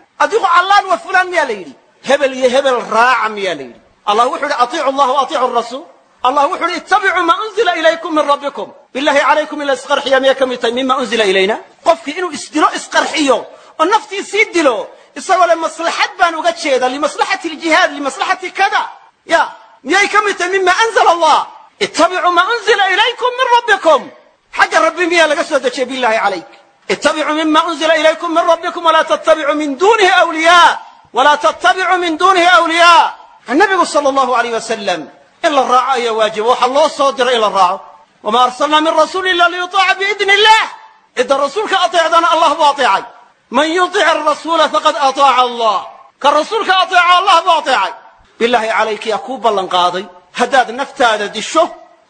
Rasuul allah wuxu uhi ittabicuu maa unzila ilaykum min rabbikum. Billahi calaykum ila isqarxiya miyay ka mid tahay mima unzila ilayna. Qofkii inuu isdilo isqarxiyo oo naftiisii dilo isagoo le maslaxad baan uga jeeda limaslaxati ljihaad limaslaxati kada. Ya miyay ka mid tahay mima anzala allah. Ittabicuu maa unzila ilaykum min rabbikum. Xagga rabbi miyaa laga soo dejiyey billahi calayk ittabicuu mima unzila ilaykum min rabbikum walaa tattabicuu min dunihi awliya walaa tattabicuu min dunihi awliya nabigu sala allahu alayh wasalam in la raaco ayaa waajiba waxaa loo soo diray in la raaco. Wamaa arsalnaa min rasuuli illa liyutaaca biidni illah cidda rasuulka ateecdana allah buu ateecay. Man yutic arasuula faqad ataaca allah. Ka rasuulka ateeca allah buu ateecay. Bilaahi calayk yaa kuu ballan qaaday haddaad naftaada disho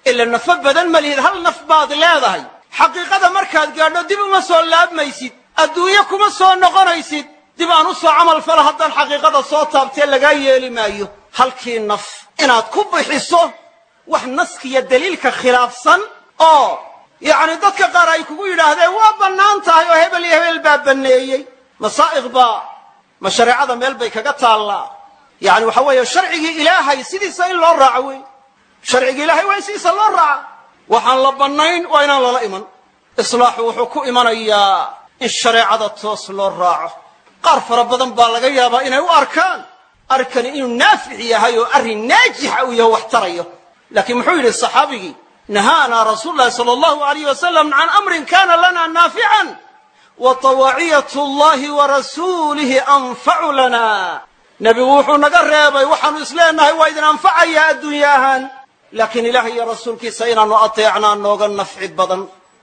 ila nafo badan ma lihid hal naf baad leedahay. Xaqiiqada markaad gaadho dib uma soo laabmaysid. Adduunye kuma soo noqonaysid. Dib aan u soo camal fala haddaan xaqiiqada soo taabtee lagaa yeeli maayo. Halkii naf inaad ku bixiso wax naskiya daliilka khilaafsan oo yacni dadka qaar ay kugu yidhaahdeen waa bannaan tahay oo hebel iyo hebel baa banneeyey. Masaa'iq baa ma shareecada meel bay kaga taallaa. Yacni waxa weeye sharcigii ilaahay sidiisa in loo raaco wey sharcigii ilaahay waa sidiisa loo raaca waxaan la bannayn waa inaan lala iman. Islaaxu wuxuu ku imanayaa in shareecada toos loo raaco. Qaar fara badan baa laga yaabaa inay u arkaan arkani inuu naafic yahay oo arrin naajixa uu yaho wax tarayo. Laakiin muxuu yidhi saxaabigii nahaanaa rasuulu llahi sala allahu alayh wasalam can amrin kana lana naafican wa tawaaciyat llahi wa rasuulihi anfacu lana nebigu wuxuu naga reebay waxaanu isleenahay waa idin anfacayaa adduunye ahaan. Laakiin ilaahay iyo rasuulkiisa inaannu ateecnaa nooga nafci badan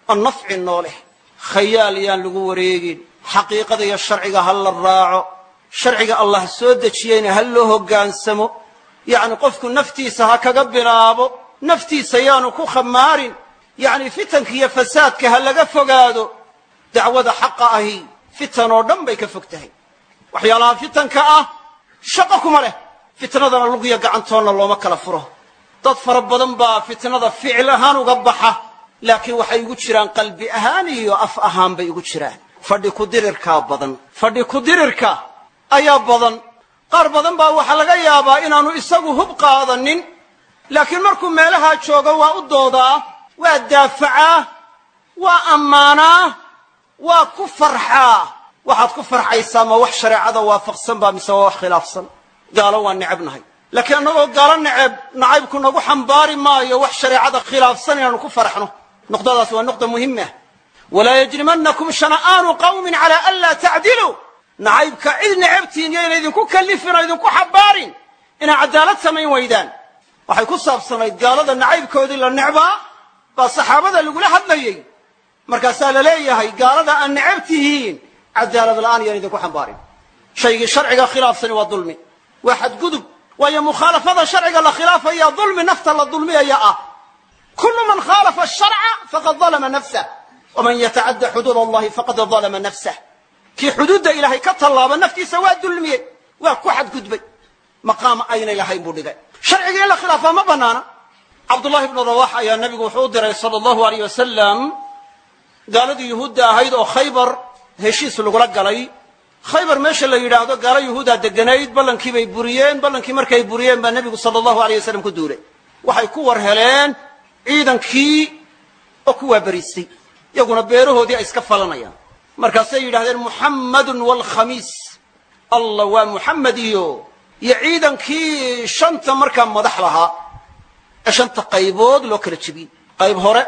oo nafci noo leh khayaal yaan lagu wareegin. Xaqiiqada iyo sharciga ha la raaco sharciga allah soo dejiyeyna ha loo hoggaansamo yacni qofku naftiisa ha kaga bilaabo naftiisa yaanu ku khamaarin. Yacni fitanka iyo fasaadka ha laga fogaado dacwada xaqa ahi fitan oo dhan bay ka fog tahay. Waxyaalaha fitanka ah shaqo kuma leh. Fitnadana lugiya gacantoonna looma kala furo. Dad fara badan baa fitnada ficil ahaan uga baxa laakiin waxay ugu jiraan qalbi ahaan iyo af ahaan bay ugu jiraan. Fadhi kudirirkaa badan. Fadhi kudirirka ayaa badan. Qaar badan baa waxaa laga yaabaa inaanu isagu hub qaadanin laakiin markuu meelahaa joogo waa u doodaa waa daafacaa waa ammaanaa waa ku farxaa. Waxaad ku farxaysaa ma wax shareecada waafaqsan baa mise waa wax khilaafsan? Gaalo waa necabnahay laakiin annagoo gaalo neceb nacaybku nagu xambaari maayo wax shareecada khilaafsan inaanu ku farxno. Nuqdadaas waa nuqda muhimah walaa yajrimanakum shana'aanu qawmin calaa an laa tacdiluu nacaybka cid necabtiin yayna idinku kallifin oo idinku xambaarin inaa cadaalad samayn waydaan waxay ku saabsanayd gaalada nacaybkoodii la necbaa baa saxaabada lagula hadlayey markaasaa la leeyahay gaalada aan necab tihiin cadaalad la'aan yaan idinku xambaarin. Shaygii sharciga khilaafsani waa dulmi. Waa xadgudub. Waayo mukhaalafada sharciga la khilaafaya dulmi nafta la dulmiyaya ah. Kullu man khaalafa asharca faqad dalama nafsah waman yatacadda xuduud allahi faqad dalama nafsah kii xuduudda ilaahay ka tallaaba naftiisa waa dulmiye waa ku xadgudbay. Maqaama aynay lahayn buu dhigay. Sharciga in la khilaafaa ma banaana cabdullahi ibnu rawax ayaa nabigu wuxuu u diray sala allahu aleyh wasalam gaaladii yuhuudda ahayd oo khaybar heshiis lagula galay. Khaybar meesha la yidhaahdo gaalo yuhuudaa deganayd ballankii bay buriyeen ballankii markay buriyeen baa nebigu sala allahu aleyh wasalam ku duulay. Waxay ku war heleen ciidankii oo ku waaberiistay iyaguna beerahoodii ay iska falanayaan markaasay yidhahdeen muxammadun waalkhamiis allah waa muxamed iyo iyo ciidankii shanta markaa madax lahaa. Ee shanta qaybood loo kala jebiyey qayb hore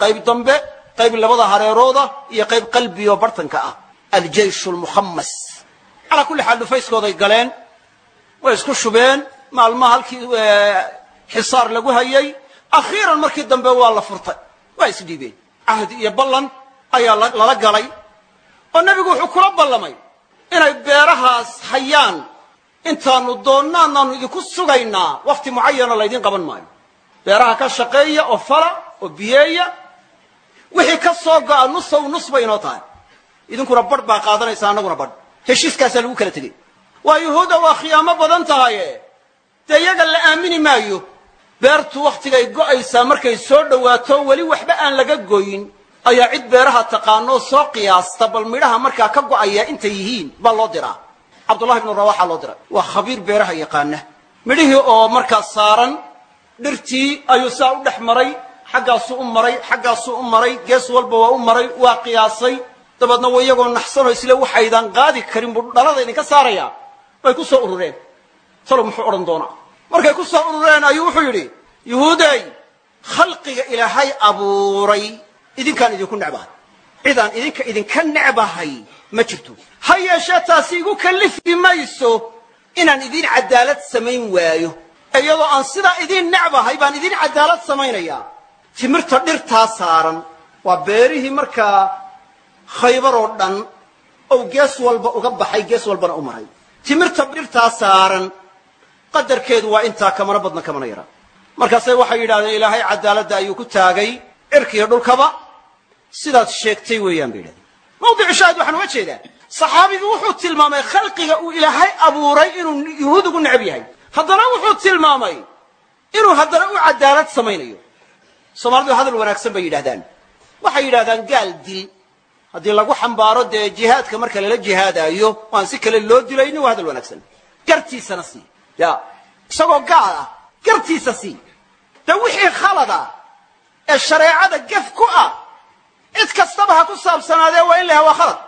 qayb dambe qayb labada hareerooda iyo qayb qalbioo bartanka ah. Aljaysh lmukhamas calaa kulli xaal dhufayskooday galeen. Way isku shubeen. Maalmaha halkii xisaar lagu hayay. Akhiiran markii dambe waa la furtay. Waa isdhiibeen cahdi iyo ballan ayaa lala galay oo nebigu wuxuu kula ballamay inay beerahaas hayaan. Intaanu doonnaanaanu idinku sugaynaa. Wakhti mucayana laydin qaban maayo. Beeraha ka shaqeeya oo fala oo biyeeya wixii ka soo go'a nusow nus bay inoo tahay. Idinkuna badh baa qaadanaysa annaguna badh. Heshiiskaasaa lagu kala tegey. Waa yuhuudda waa khiyaamo badan tahaye dee iyaga la aamini maayo? Beertu wakhtigay go'aysaa markay soo dhowaato weli waxba aan laga goyin ayaa cid beeraha taqaanoo soo qiyaasta bal midhaha markaa ka go'aya intay yihiin baa loo diraa. Cabdullahi ibnu rawaxa loo diray waa khabiir beeraha yaqaana. Midhihii oo markaa saaran dhirtii ayuu saa u dhex maray xaggaasuu u maray xaggaasuu u maray gees walba waa u maray waa qiyaasay. Dabeedna wa iyagoo naxsanoo isle waxaydaan qaadi karin buu dhalada idinka saarayaa. Bay ku soo urureen. Talo muxuu odhan doonaa. Markay ku soo urureen ayuu wuxuu yidhi yuhuudey khalqiga ilaahay abuuray idinkaan idinku necbahay. Cidaan idinka idinka necbahay ma jirto. Ha yeeshee taasi igu kallifi mayso inaan idin cadaalad samayn waayo. Iyadoo aan sidaa idiin necbahay baan idin cadaalad samaynayaa timirta dhirtaa saaran. Waa beerihii markaa khaybar oo dhan ou gees walba uga baxay gees walbana u maray. Timirta dhirtaa saaran. Qadarkeedu waa intaa kamana badna kamana yara. Markaasay waxay yidhahdeen ilaahay cadaaladda ayuu ku taagay. Cirkiiyo dhulkaba sidaad sheegtay weeyaan bay yidhahdeen mawdicu shaahid waxaan uga jeedaa saxaabigu wuxuu tilmaamay khalqiga uu ilaahay abuuray inuu yuhuud ugu necab yahay. Haddana wuxuu tilmaamay inuu haddana u cadaalad samaynayo. Soomaalidu hadal wanaagsan bay yidhahdaan waxay yidhahdaan gaal dil. Haddii lagu xambaaro dee jihaadka marka lala jihaadaayo oo aan si kale loo dilaynin waa hadal wanaagsan. Gartiisana sii. Ya isagoo gaal ah gartiisa sii. De wixii khalada ee shareecada gef ku ah cid kastaba ha ku saabsanaadee waa in la yaha waa khalad.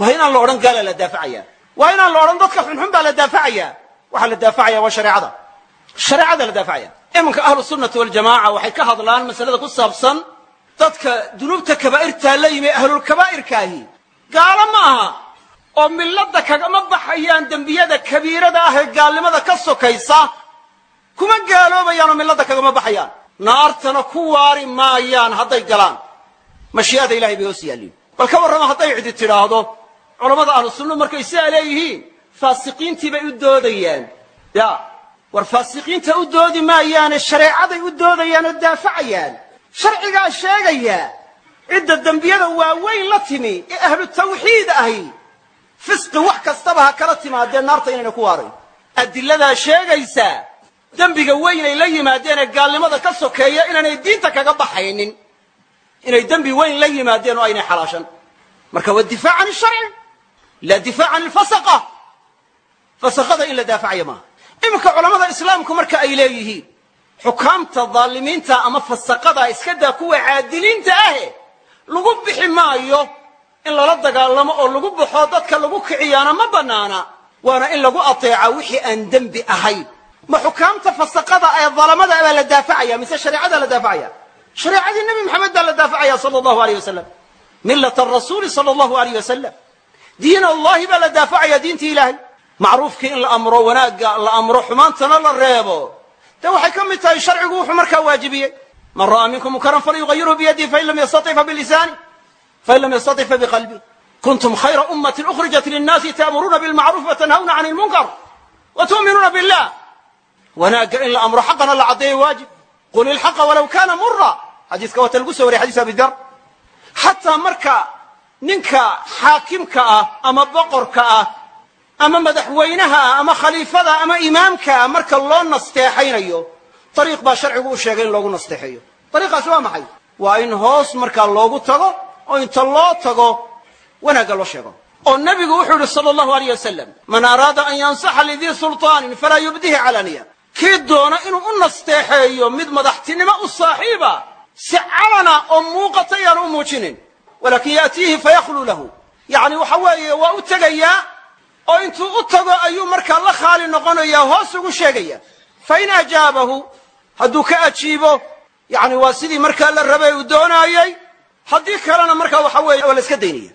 Waa inaan la odhan gaala la daafacaya. Waa inaan la odhan dadka xunxun baa la daafacaya. Waxaa la daafacaya waa shareecada shareecada la daafacaya. Iminka ahlu sunnati waljamaaca waxay ka hadlaan masalada ku saabsan dadka dunuubta kabaa'irtaa la yimi ahlulkabaa'irkaahi gaalo ma aha oo milladda kagama baxayaan dembiyada kabiirada ah ee gaalnimada ka sokaysa kuma gaaloobayaan oo milladda kagama baxayaan. Naartana ku waari maayaan hadday galaan mashii'ada ilahay bay hoos yaalliin bal ka warrama hadday cidi tidhaahdo culammada ahlu sunnu markay sidaa leeyihiin faasiqiintii bay u doodayaan. Ya war faasiqiinta u doodi maayaane shareecaday u doodayaan oo daafacayaan. Sharcigaa sheegaya cidda dembiyada waaweyn la timi ee ahlu tawxiid ahi fisqi wax kastaba ha kala timaadeen naarta inayna ku waarayn adiladaa sheegaysa dembiga weynay la yimaadeen ee gaalnimada ka sokeeya inaanay diinta kaga baxaynin inay dembi weyn la yimaadeen oo aynay xalaashan. Marka waa difaac can sharci la difaac can lfasaqa fasaqada in la daafacaya maaha. Iminka culamada islaamku marka ay leeyihiin xukaamta daalimiinta ama fasaqada iska daa kuwa caadiliinta ahe lagu bixi maayo in lala dagaalamo oo lagu baxo dadka lagu kiciyaana ma bannaana waana in lagu ateeca wixii aan dembi ahayn. Ma xukaamta fasaqada ee dalamada baa la daafacaya mise shareecada la daafacaya shareecadii nebi moxamed baa la daafacaya sala allahu aleyh wasalam millat arasuuli sala allahu aleyh wasalam diin allahi baa la daafacaya diintii ilaahay. Macruufkii in la amro wanaagga la amro xumaantana la reebo. Dee waxay ka mid tahay sharcigu wuxuu markaa waajibiyey. Man ra'aa minkum munkaran falyuqayirhu biyadihi fain lam yastaطic fa bilisaani fain lam yastaطic fa biqalbi. Kuntum khayra ummati ukhrijat linnaasi ta'muruuna bilmacruuf watanhawna can ilmunkar watu'minuuna billah. Wanaagga in la amro xaqana la caddeeyo waajib. Qul ilxaqa walaw kana mura xadiiska waata lagu so wariyay xadiis abi dar. Xataa marka ninka xaakimka ah ama boqorka ah ama madaxweynaha ah ama khaliifada ama imaamka ah marka loo nasteexaynayo dariiq baa sharcigu u sheegay in loogu nasteexeeyo. Dariiqaasi waa maxay? Waa in hoos markaa loogu tago oo inta loo tago wanaagga loo sheego. Oo nebigu wuxuu yihi sala allahu aleyh wasalam man araada an yansaxa lidii sulطaanin falaa yubdihi calaniya. Kii doona inuu u nasteexeeyo mid madaxtinimo u saaxiiba si calana oo muuqata yaan u muujinin. Walakin yaatiihi fayakhlu lahu. Yacni waxa weeye waa u tegayaa oo intuu u tago ayuu markaa la khaali noqonayaa hoos ugu sheegaya. Fain ajaabahu hadduu ka ajiibo yani waa sidii markaa la rabay uu doonaayey. Haddii kalena markaa waxa weeye waa la iska daynaya.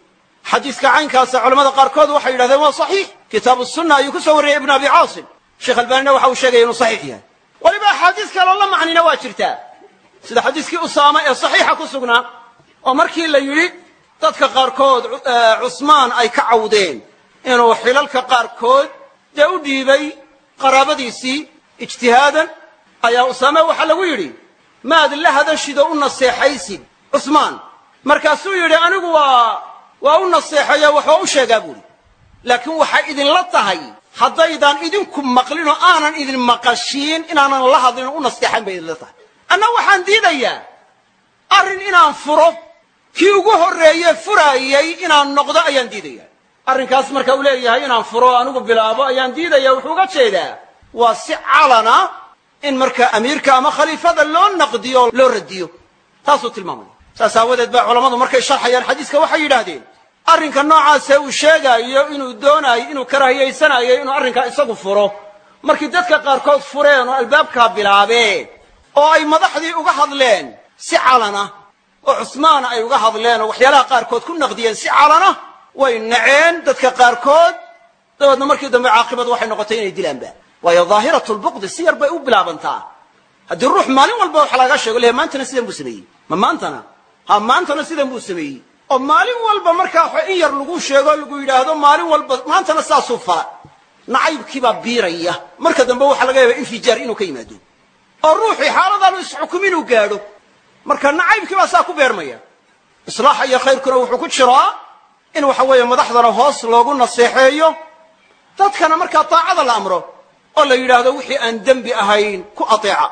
Xadiiska caynkaasa culamada qaarkood waxay yidhahdeen waa saxiix. Kitaabu sunna ayuu ku soo wariyey ibnu abi caasim. Sheekh albaanina waxa uu sheegaya inuu saxiix yahay. Weliba axaadiis kaloo la macnina waa jirtaa sida xadiiskii usaama ee saxiixa ku sugnaa oo markii la yidhi dadka qaarkood cusmaan ay ka cawdeen inuu xilalka qaarkood dee u dhiibay qaraabadiisii ijtihaadan ayaa usaame waxaa lagu yidhi maad la hadashidoo u naseexaysid cusmaan. Markaasuu yidhi anigu waa waa u naseexeeyo waxbaa u sheegaa buuhi laakiin waxay idinla tahay haddaydaan idinku maqlin oo aanan idin maqashiin inaanan la hadlin oo u nasteexayn bay idinla tahay anna waxaan diidayaa arrin inaan furo kii ugu horreeye furaayey inaan noqdo ayaan diidaya arrinkaas marka uu leeyahay inaan furo anigu bilaabo ayaan diidaya wuxuu uga jeedaa waa si calana in markaa amiirka ama khaliifada loo naqdiyo loo radiyo. Taasuu tilmaamaya. Saas aawadeed baa culammadu markay sharxayaan xadiiska waxay yidhaahdeen arrinka noocaase uu sheegaayo inuu doonaayo inuu karaahiyaysanayo inuu arrinkaa isagu furo. Markii dadka qaarkood fureen oo albaabkaa bilaabeen oo ay madaxdii uga hadleen si calana. Oo cusmaan ay uga hadleen oo waxyaalaha qaarkood ku naqdiyeen si calana way naceen dadka qaarkood. Dabeedna markii dambe caaqibadu waxay noqotay inay dilaanba waayo daahiratu lbuqdi si yar bay u bilaabantaa. Haddii ruux maalin walba wax laga sheego lehe maantana sidan buu sameeyey. Ma maantana? Ha maantana sidan buu sameeyey. Oo maalin walba markaa wax in yar lagu sheego lagu yidhaahdo maalin walba maantana saasuu fala. Nacaybkiibaa biiraya. Marka dambe waxaa laga yaaba infijaar inuu ka yimaado oo ruuxii xaaladaanu isxukum inuu gaadho. Marka nacaybkiibaa saa ku beermaya. Islaaxa iyo khayrkuna wuxuu ku jiraa in waxa weeye madaxdana hoos loogu naseexeeyo. Dadkana markaa daacada la amro oo la yidhaahdo wixii aan dembi ahayn ku ateeca.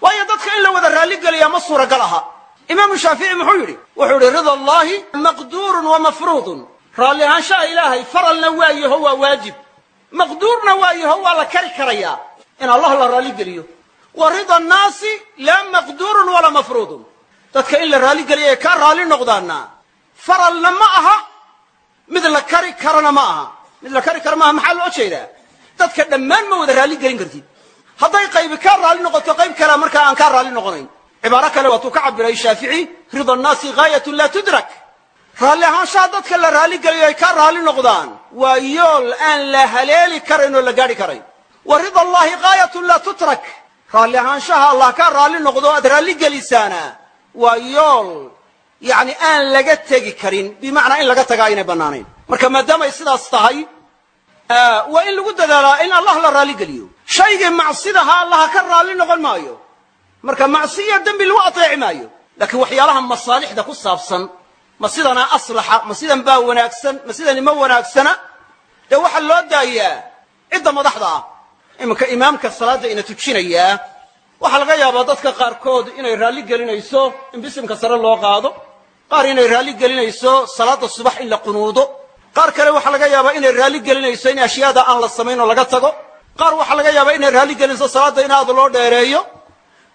Waayo dadka in la wada raalligeliyaa ma suuragal aha. Imaamu shaafici muxuu yidhi wuxuu yidhi rida allahi maqduurun wa mafruudun. Raalli ahaanshaha ilaahay faralna waa yaho waa waajib. Maqduurna waa yaho waa la kari karayaa. In allah la raalligeliyo wa rida annaasi laa maqduurun walaa mafruudun dadka in la raalligeliyo ee kaa raalli noqdaana faralna ma aha mid la kari karana ma aha. Mid la kari kara maaha maxaa loo jeedaa? Dadka dhammaan ma wada raalli gelin kartid. Hadday qaybi kaa raalli noqoto qayb kalea markaa aan kaa raalli noqonayn. Cibaaro kale waatuu ka cabiray shaafici rida annaasi gaayatun laa tudrak. Raalli ahaanshaha dadka la raalligeliyo ay kaa raalli noqdaan waa yool aan la haleeli karayn oo la gaadhi karayn. Wa rida allahi gaayatun laa tutrak raalli ahaanshaha allah kaa raalli noqdo aad raalli gelisaana waa yool yacni aan laga tegi karin bimacnaa in laga taga aynay bannaanayn. Marka maadaamay sidaas tahay waa in lagu dadaalaa in allah la raalli geliyo. Shaygii macsidaha allaha ka raalli noqon maayo. Marka macsiya dembi lagu ateeci maayo. Laakiin waxyaalaha masaalixda ku saabsan ma sidanaa aslaxa ma sidan baa wanaagsan ma sidani ma wanaagsana dee waxaa loo daayaa cidda madaxda ah iminka imaamka salaadda ina tujinayaa waxaa laga yaabaa dadka qaarkood inay raalli gelinayso in bisimka sare loo qaado qaar inay raalli gelinayso salaadda subax in la qunuudo qaar kale waxaa laga yaabaa inay raalli gelinayso in ashyaada aan la samayn oo laga tago qaar waxaa laga yaabaa inay raalli gelinayso salaadda in aad loo dheereeyo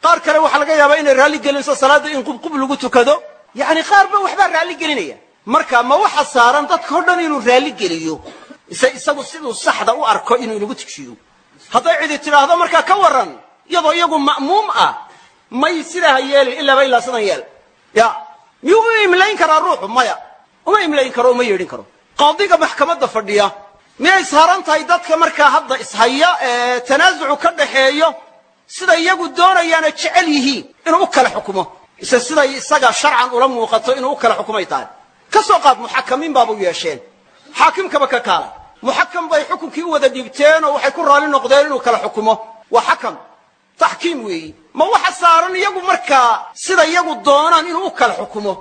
qaar kale waxaa laga yaabaa inay raalli gelinayso salaadda in qubqub lagu tukado. Yacni qaar ba waxbaa raalli gelinaya. Marka ma waxa saaran dadka o dhan inuu raalli geliyo ise isagu siduu saxda u arko inuu inagu tujiyo hadday cidi tidhaahdo markaa ka warran iyadoo iyagu ma'muum ah may sidaa ha yeelin ilaaba ilaa sidan yeel ya miyuu u imlayn karaa ruuxu maya. Uma imlayn karo uma yeedhin karo. Qaadiga maxkamadda fadhiya miyay saaran tahay dadka markaa hadda ishaya ee tanaasucu ka dhaxeeyo siday iyagu doonayaana jecel yihiin inuu u kala xukumo. Ise siday isaga sharcan ula muuqato inuu u kala xukumay tahay. Ka soo qaad muxakamiin baaba yeesheen. Xaakimkaba ka kaala muxakam bay xukunkii u wada dhibteen oo waxay ku raalli noqdeen inuu kala xukumo. Waa xakam taxkiim weeyi. Ma waxa saaran iyagu markaa sida iyagu doonaan inuu u kala xukumo?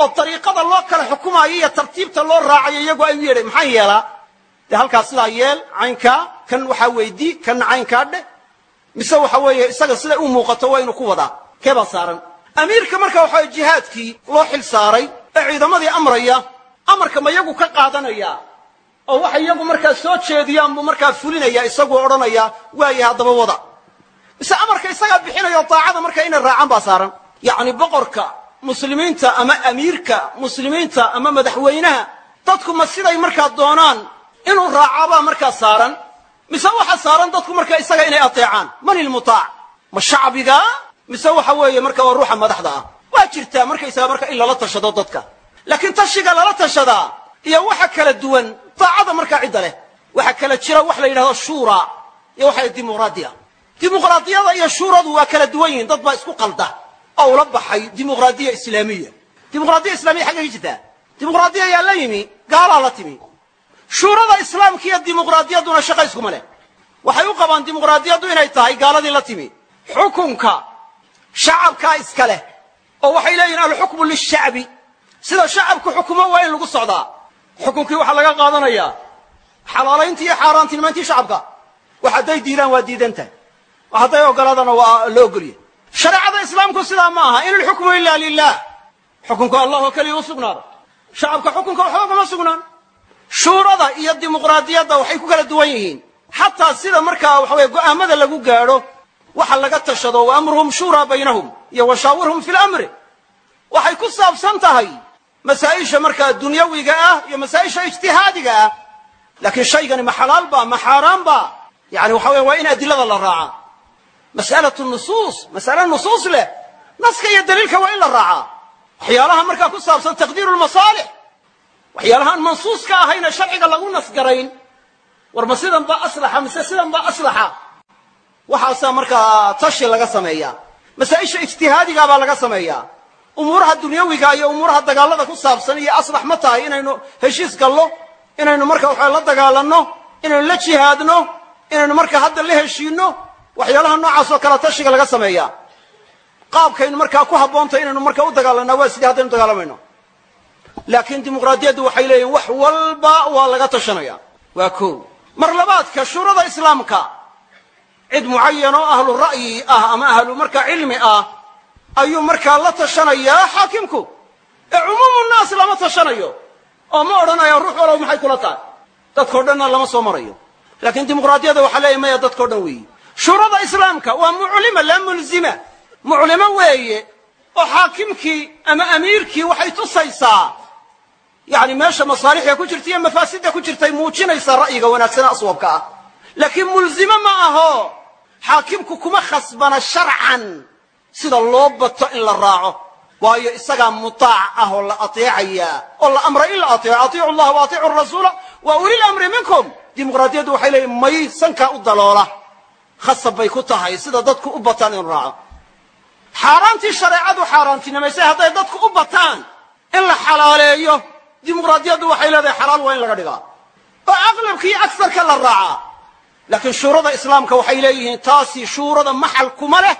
Oo dariiqada loo kala xukumaayo iyo tartiibta loo raacayo iyagu ay u yeedhay. Maxaan yeelaa? Dee halkaas sidaa yeel caynkaa kan waxaa weydii kanna caynkaa dheh. Mise waxa weeye isaga siday u muuqato waa inuu ku wadaa. Kee baa saaran? Amiirka marka waxa weye jihaadkii loo xil saaray ee ciidamadii amraya. Amarka ma iyagu ka qaadanaya oo waxay iyagu markaa soo jeediyaan buu markaa fulinaya isaguu odhanayaa waaya haddaba wada. Mise amarka isagaa bixinayo daacada markaa inay raacaan baa saaran. Yacni boqorka muslimiinta ama amiirka muslimiinta ama madaxweynaha dadku ma siday markaa doonaan inuu raacabaa markaa saaran. Mise waxa saaran dadku markaa isaga inay ateecaan? Man ilmutaac? Ma shacbiga? Mise waxa weeye marka waa ruuxa madaxda ah? Waa jirtaa markaysaga marka in lala tashado dadka. Laakiin tashiga lala tashadaa iyo waxa kala duwan daacada markaa cidda leh. Waxaa kala jira wax la yidhahdo shura iyo waxa dimuqraadiya. Dimuqraadiyada iyo shuuradu waa kala duwan yihiin dad baa isku qalda. Oo ula baxay dimuqraadiya islaamiya. Dimuqraadiya islamiya xaggay ka jirtaa? Dimuqraadiya ayaa la yimi gaalaa la timi. Shuurada islaamka iyo dimuqraadiyadduna shaqa iskuma leh. Waxay u qabaan dimuqraadiyaddu inay tahay gaaladii la timi. Xukunka shacabkaa iska leh oo waxay leeyihiin alxukmu lishacbi sida shacabku xukumo waa in lagu socdaa xukunkii waxaa laga qaadanayaa xalaalayntii iyo xaaraantinimayntii shacabka wax hadday diidaan waa diidan tahay wax hadday ogolaadana waa la ogolya shareecada islaamku sidaa ma aha in alxukmu ila lilah xukunka allah keliya u sugnaada shacabka xukunka waxba kama sugnaan. Shuurada iyo dimuqraadiyadda waxay ku kala duwan yihiin. Xataa sida markaa waxa weye go'aamada lagu gaadho waxa laga tashado wa amruhum shuuraa baynahum iyo washaawirhum fi lamri waxay ku saabsan tahay masaa'isha markaa dunyawiga ah iyo masaa'isha ijtihaadiga ah. Laakiin shaygani ma xalaal ba ma xaaraan ba. Yani waxa weye waa in adilada la raaca. Mas'alatu nusuus mas'ale nusuus leh. Naska iyo daliilka waa in la raacaa waxyaalaha markaa ku saabsan taqdiiru lmasaalix waxyaalahaan mansuuska ahayna sharciga lagu nasgarayn. War ma sidan baa aslaxa mise sidan baa aslaxa. Waxaasaa markaa tashi laga sameeyaa. Masaa'isha ijtihaadiga baa laga sameeyaa umuuraha dunyawiga iyo umuuraha dagaalada ku saabsan iyo aslax ma tahay inaynu heshiis gallo inaynu marka waxa la dagaalanno inaynu la jihaadno inaynu marka hadda la heshiinno waxyaalaha noocaas oo kale tashiga laga sameeyaa. Qaabkaynu markaa ku habboontahy inaynu marka u dagaalanaa waa sidii haddaynu dagaalamayno laakiin dimuqraadiyaddu waxay leeyihiin wax walba waa laga tashanaya waa ko mar labaadka shuurada islaamka. Cid mucayan oo ahlu ra'yi ah ama ahlu markaa cilmi ah ayuu markaa la tashanayaa xaakimku. Ee cumuumu naas lama tashanayo. Oo ma odhanayo ruux walow maxay kula tahay? Dadkao dhanna lama soo marayo. Laakiin dimuqraadiyadda waxaa leeyahy maya dadkao dhan weeyi. Shuurada islaamka waa muclima laa mulzima. Muclimo weeye oo xaakimkii ama amiirkii waxay tusaysaa. Yani meesha masaalixda ku jirta iyo mafaasidda ku jirtay muujinaysaa ra'yiga wanaagsana aswabka ah. Laakiin mulzimo ma aho. Xaakimku kuma khasbana sharcan sida loo bato in la raaco. Waayo isagaa mutaac ah oo la ateecayaa oo la amray in la ateeco. Atiicu llaha wa atiicu rasuula wa ulil amri minkum. Dimuqraadiyaddu waxay leeyihiin may sankaa u daloola. Khasab bay ku tahay sida dadku u bataan inu raaco. Xaaraantii shareecadu xaaraantinimaysay hadday dadku u bataan in la xalaaleeyo dimuqraadiyaddu waxay leedahay xalaal waa in laga dhigaa. Oo aqlabkii agsarka la raacaa laakiin shuurada islaamka waxay leeyihiin taasi shuurada maxal kuma leh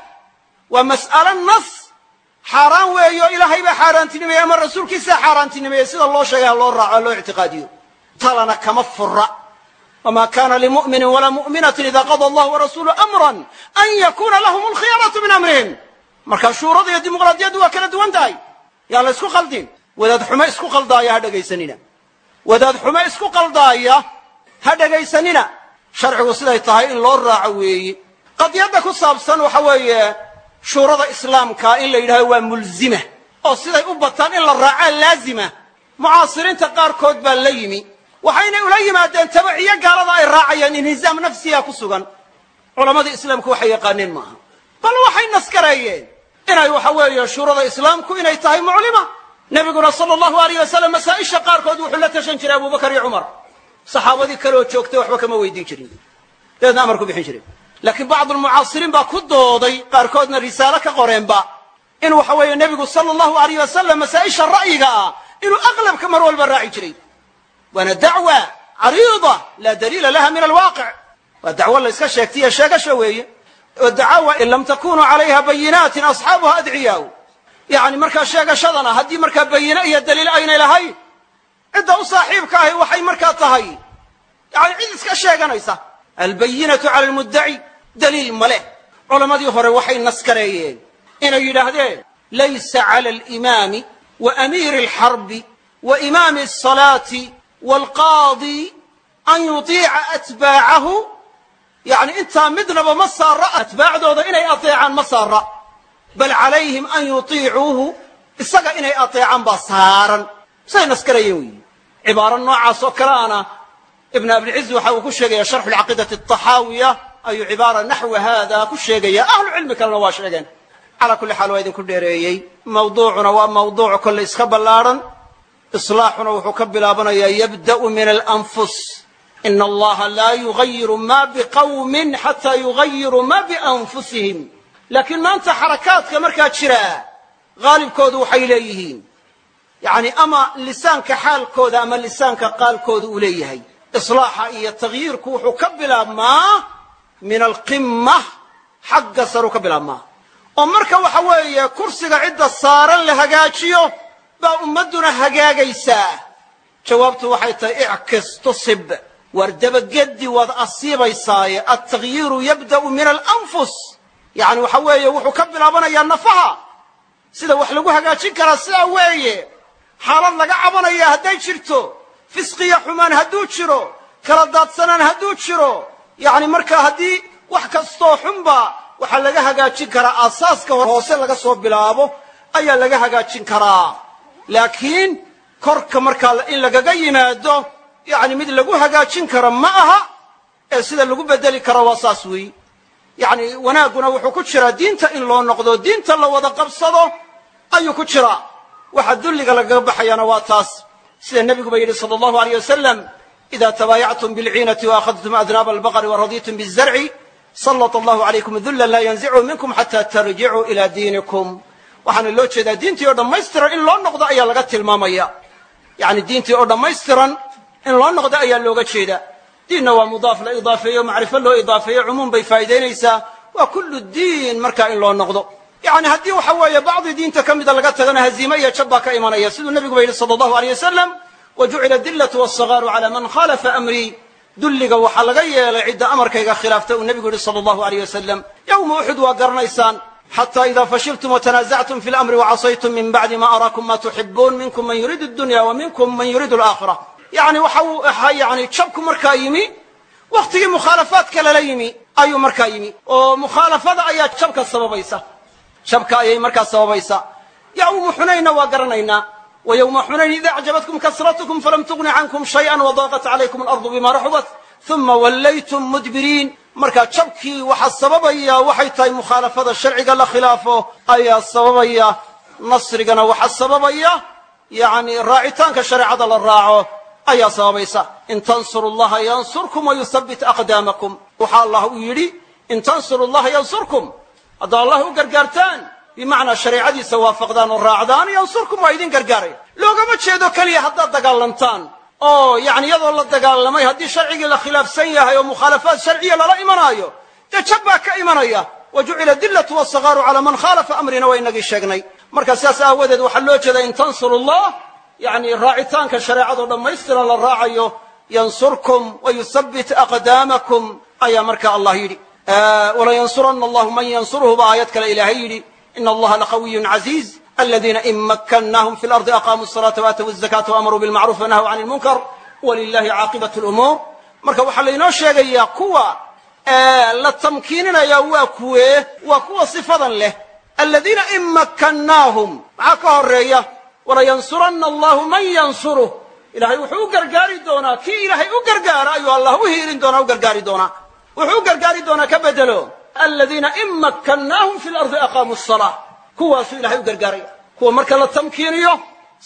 waa mas'alo nas xaaraan weeyo ilaahay baa xaaraantinimeeyey ama rasuulkiisaa xaaraantinimeeyey sida loo sheegay ha loo raaco ha loo ictiqaadiyo. Talana kama fura wma kana limu'minin walaa mu'minatin ida qada allahu warasuulu amran an yakuna lahum alkhiyaratu min amrihim. Marka shuurada iyo dimuqraadiyaddu waa kala duwan tahay. Yaan la isku qaldin? Wadaad xumo isku qaldaaya ha dhegaysanina wadaad xumo isku qaldaaya ha dhegaysanina sharcigu siday tahay in loo raaco weeyi. Qadiyadda ku saabsan waxa weeye shuurada islaamka in la yidhahdo waa mulzima oo siday u bataan in la raacaa laazima. Mucaasiriinta qaarkood baa la yimi waxaynay ula yimaadeen tabiciyo gaalada ay raacayaan inhizaam nafsiga ku sugan. Culammadii islaamku waxay yaqaaneen maaha bal waxay naskareeyeen inay waxa weeye shuurada islaamku inay tahay muclima. Nebiguna sala allahu alayh wasalam masaa'isha qaarkood wuxuu la tashan jiray abubakar iyo cumar. Saxaabadii kaleoo joogtay waxba kama weydiin jirin. Dabeedna amar ku bixin jiren laakiin bacdulmucaasiriin baa ku dooday qaarkoodna risaalo ka qoreenba in waxa weeye nebigu sala allahu alayh wasalam masaa'isha ra'yiga ah inuu aqlabka mar walba raaci jiray. Waana dacwa cariida laa daliila laha min alwaaqic. Waa dacwo la yska sheegtaiyo sheegasho weeye. Oo in lam takunuu calayha bayinaatin asxaabuha adciyaau yacni markaa sheegashadana haddii markaa bayine iyo daliil aynay lahayn cidda u saaxiibka ahi waxay markaa tahay. Yani cid iska sheeganaysa albayinatu cala almuddaci daliil ma leh. Culammadii hore waxay naskareeyeen inay yidhaahdeen laysa cala alimaami wa amiiri alxarbi wa imaami asalaati waalqaadi an yutiica atbaacahu. Yani intaa midnaba ma saara atbaacdooda inay ateecaan ma saara bal calayhim an yutiicuuhu isaga inay ateecaan baa saaran. Say naskarayeen weyi cibaaro noocaas oo kaleana ibn abilciz waxa uu ku sheegaya sharxu lcaqiidati ataxaawiya ayuu cibaara naxwa haada ku sheegaya. Ahlu cilmi kalena waa sheegeen. Calaa kulli xaal waa idinku dheereeyey. Mawduucuna waa mawduuc kolle iska ballaadhan islaaxuna wuxuu ka bilaabanayaa yabda'u min alanfus. Ina allaha laa yugayiru ma biqawmin xataa yugayiru ma bianfusihim. Laakiin maanta xarakaadka markaa jira haalibkoodu waxay leeyihiin. Yani ama lisaanka xaalkooda ama lisaanka qaalkooda uu leeyahay islaaxa iyo tagyiirku wuxuu ka bilaabmaa min alqima xagga saruu ka bilaabmaa oo marka waxa weeye kursiga cidda saaran la hagaajiyo baa ummadduna hagaagaysaa. Jawaabtu waxay tahay ickis tusib waar dabagedi waad asiibaysaaye altagyiiru yabda'u min alanfus. Yani waxa weeye wuxuu ka bilaabanayaa nafaha sida wax lagu hagaajin karaa sidaa weeye. Xaalad laga cabanaya hadday jirto fisqiya xumaan hadduu jiro kala daadsanaan hadduu jiro yacni marka haddii wax kastoo xunba waxaa laga hagaajin karaa aasaaska hoose laga soo bilaabo ayaa laga hagaajin karaa. Laakiin korka markaa in lagaga yimaado yacni mid lagu hagaajin karo ma aha ee sida lagu bedeli karo waa saas weeyi yacni wanaagguna wuxuu ku jiraa diinta in loo noqdo diinta la wada qabsado ayuu ku jiraa. Waxa dulliga lagaga baxayaana waa taas sida nebiguba yidhi sala allahu aleyh wasalam ida tabaayactum bilciinati waakhadtum adnaaba albaqri waraditum bizarci sallata allahu calaykum dullan laa yanzichu minkum xata tarjicuu ila diinikum. Waxaana loo jeedaa diintii oo dhammaystiran in loo noqdo ayaa laga tilmaamaya. Yacni diintii oo dhammaystiran in loo noqdo ayaa looga jeeda diinna waa mudaaf la idaafeeyo macrifo loo idaafeeyo cumuum bay faa'iidaynaysaa. Waa kullu diin markaa in loo noqdo yacni haddii waxa weeye bacdi diinta ka mida laga tagana haziime iyo jab baa ka imanaya siduu nebiguba yidhi sala allahu aleyh wasalam wa jucila dillatu wasagaaru cala man khalafa amrii. Dulliga waxaa laga yeelay cidda amarkayga khilaafta uu nebigu yidhi sala allahu aleyh wasalam yowma uxud waa garanaysaan xata ida fashiltum watanazactum fi lamri wacasaytum min bacdi ma araakum ma tuxibuun minkum man yuriidu dunya wa man yuriidu alaakhira. Yani waxa uu ahaa yani jabku markaa yimi wakhtigii mukhaalafaadka lala yimi ayuu markaa yimi oo mukhaalafada ayaa jabka sababaysa jabka ayay markaa sababaysa. Yowmu xunaynna waa garanaynaa. Wa yowma xunayn ida acjabatkum kasratkum falam tugni cankum shayئa wadaaqat calaykum alardu bima raxubat uma wallaytum mudbiriin. Marka jabkii waxaa sababaya waxay tahay mukhaalafada sharciga la khilaafo ayaa sababaya nasrigana waxaa sababaya yani raacitaanka shareecada la raaco ayaa sababaysa. In tansuru llaha yansurkum wayuhabbit aqdaamakum. Waxaa allah uu yidhi in tansuru llaha yansurkum haddaa allah u gargaartaan bimacnaa shareecadiisa waafaqdaan oo raacdaan yansurkum waa idin gargaaraya. Loogama jeedo keliya haddaad dagaalantaan. Oo yani iyadoo la dagaalamay haddii sharcigii la khilaafsan yahay oo mukhaalafaad sharciya lala imanaayo dee baa ka imanaya. Wa jucila dillatu wasagaaru calaa man khaalafa amrina waa inagii sheegnay. Marka sidaas aawadeed waxaa loo jeedaa in tansuru llah yani raacitaanka shareecadoo dhammaystiran la raacayo yansurkum wa yuhabbit aqdaamakum ayaa marka allah yidhi ولينصرن الله من ينصره ba aayad kale ilaahay إن الله لقوي عزيز الذين إن مكناهم في الأرض أقاموا الصلاة وآتوا الزكاة وأمروا بالمعروف ونهوا عن المنكر ولله عاقبة الأمور lumuur marka waxaa laynoo sheegayaa kuwa la tamkiininaya waa kuwee waa kuwa sifadan leh. Aladiina in makannaahum maxaa ka horreeya walayansuranna allahu man yansuruh. Ilahay wuxuu u gargaari doonaa kii ilaahay u gargaara ayuu allah u hiilin doonaa u gargaari doonaa wuxuu u gargaari doonaa ka bedelo aladiina in makkannaahum fi lardi aqaamuu الsalaa kuwaasuu ilahay u gargaaraya. Kuwa marka la tamkiiniyo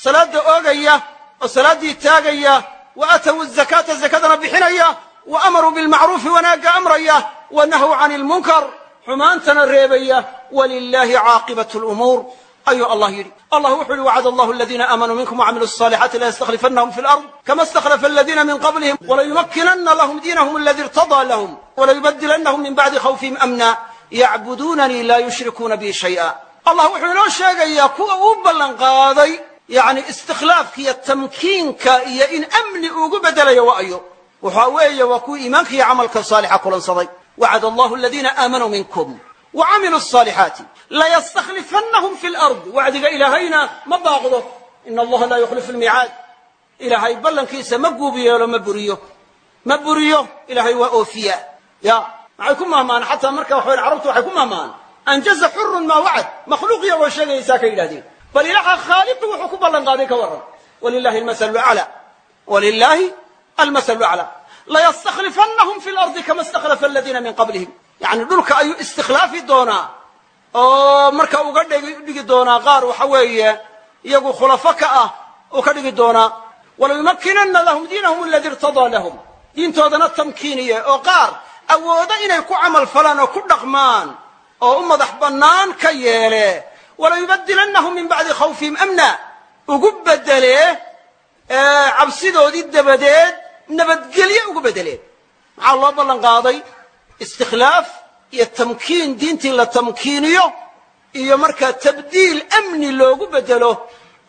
salaada oogaya oo salaaddii taagaya wa aatow zakaata zakadana bixinaya wa amaruu bilmacruufi wanaagga amraya wa nahw can lmunkar xumaantana reebaya walilaahi caaqibat lumuur ayuu allah yidhi allah wuxuu yihi wacad allahu aladiina aamanuu minkum wacamiluu الصالixaati layastakhlifannahum fi lard kama اstakhlafa aladiina min qablihim walayumakkinana lahum diinahum aladi irtadaa lahum walayubadilanahum min bacdi khawfihim amna yacbuduunanii laa yushrikuuna bi shayئa allah wuxuu inoo sheegayaa kuwa uu ballan qaaday yani istikhlaafka iyo tamkiinka iyo in amni ugu bedelayo waayo waxa weeye waa kuwii iimaanka iyo camalka saalixa kulansaday wacad allahu aladiina aamanuu minkum wacamiluu الصaalixaati layastakhlifannahum fi lard wacdiga ilaahayna ma baaqdo ina allaha laa yukhlifu lmiicaad ilaahay ballankiisa ma guub yeelo ma buriyo ma buriyo ilaahay waa oofiya ya maxay ku mahmaan xataa marka waxa carabtu waxay ku mahmaan anjaza xurun maa wacad makhluuq iyagoo sheegaysaa ka yidhahdeen bal ilaha khaaliqi wuxuu ku ballan qaaday ka warran walilahi almasalu acla walilaahi almasalu acla layastakhlifannahum fi lardi kama istakhlafa aladiina min qablihim yani dhulka ayuu istikhlaafi doonaa oo marka uga dhigi doonaa qaar waxa weeye iyagu khulafo ka ah uu ka dhigi doonaa walayumakkinanna lahum diinahum aladi irtadaa lahum. Diintoodana tamkiiniye oo qaar awoodo inay ku camal falaan oo ku dhaqmaan oo u madax bannaan ka yeele walayubadilannahum min bacdi khawfihim amna. Ugu bedelee cabsidoodii dabadeed nabadgelye ugu bedelee maxaa loo ballan qaaday? Istikhlaaf iyo tamkiin diintii la tamkiiniyo iyo markaa tabdiil amni loogu bedelo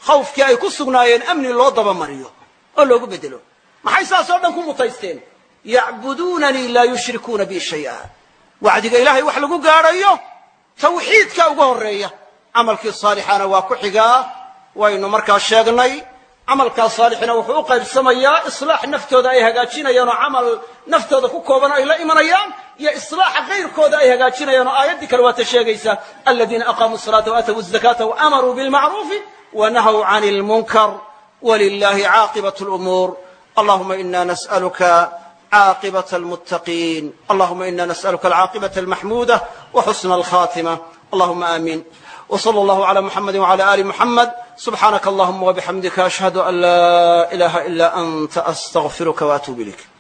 khawfkii ay ku sugnaayeen amni loo dabamariyo oo loogu bedelo. Maxay saas oo dhan ku mutaysteen? Yacbuduunanii laa yushrikuuna bi shay'a wacdiga ilaahay wax lagu gaadhayo tawxiidka uga horreeya camalkii saalixaana waa ku xigaa waynu markaa sheegnay camalkaa saalixina wuxuu u qaybsamayaa islaax naftooda ay hagaajinayaan oo camal naftooda ku kooban ay la imanayaan iyo islaaxa kayrkooda ay hagaajinayaan oo aayaddii kale waata sheegaysaa aladiina aqaamuu salaata waatawu zakaata waamaruu bilmacruufi wanahaw can lmunkar wlilahi caaqibat lumuur. Allahuma ina nas'aluka caaqibat almuttaqiin allahuma ina nas'aluka alcaaqibata almaxmuuda waxusna alkhaatima allahuma aamiin wsala allahu cala muxamadi wcala ali muxamed subxaanaka allahuma wabixamdika ashhadu an laa ilaaha ilaa anta astaqfiruka waatuub ilayk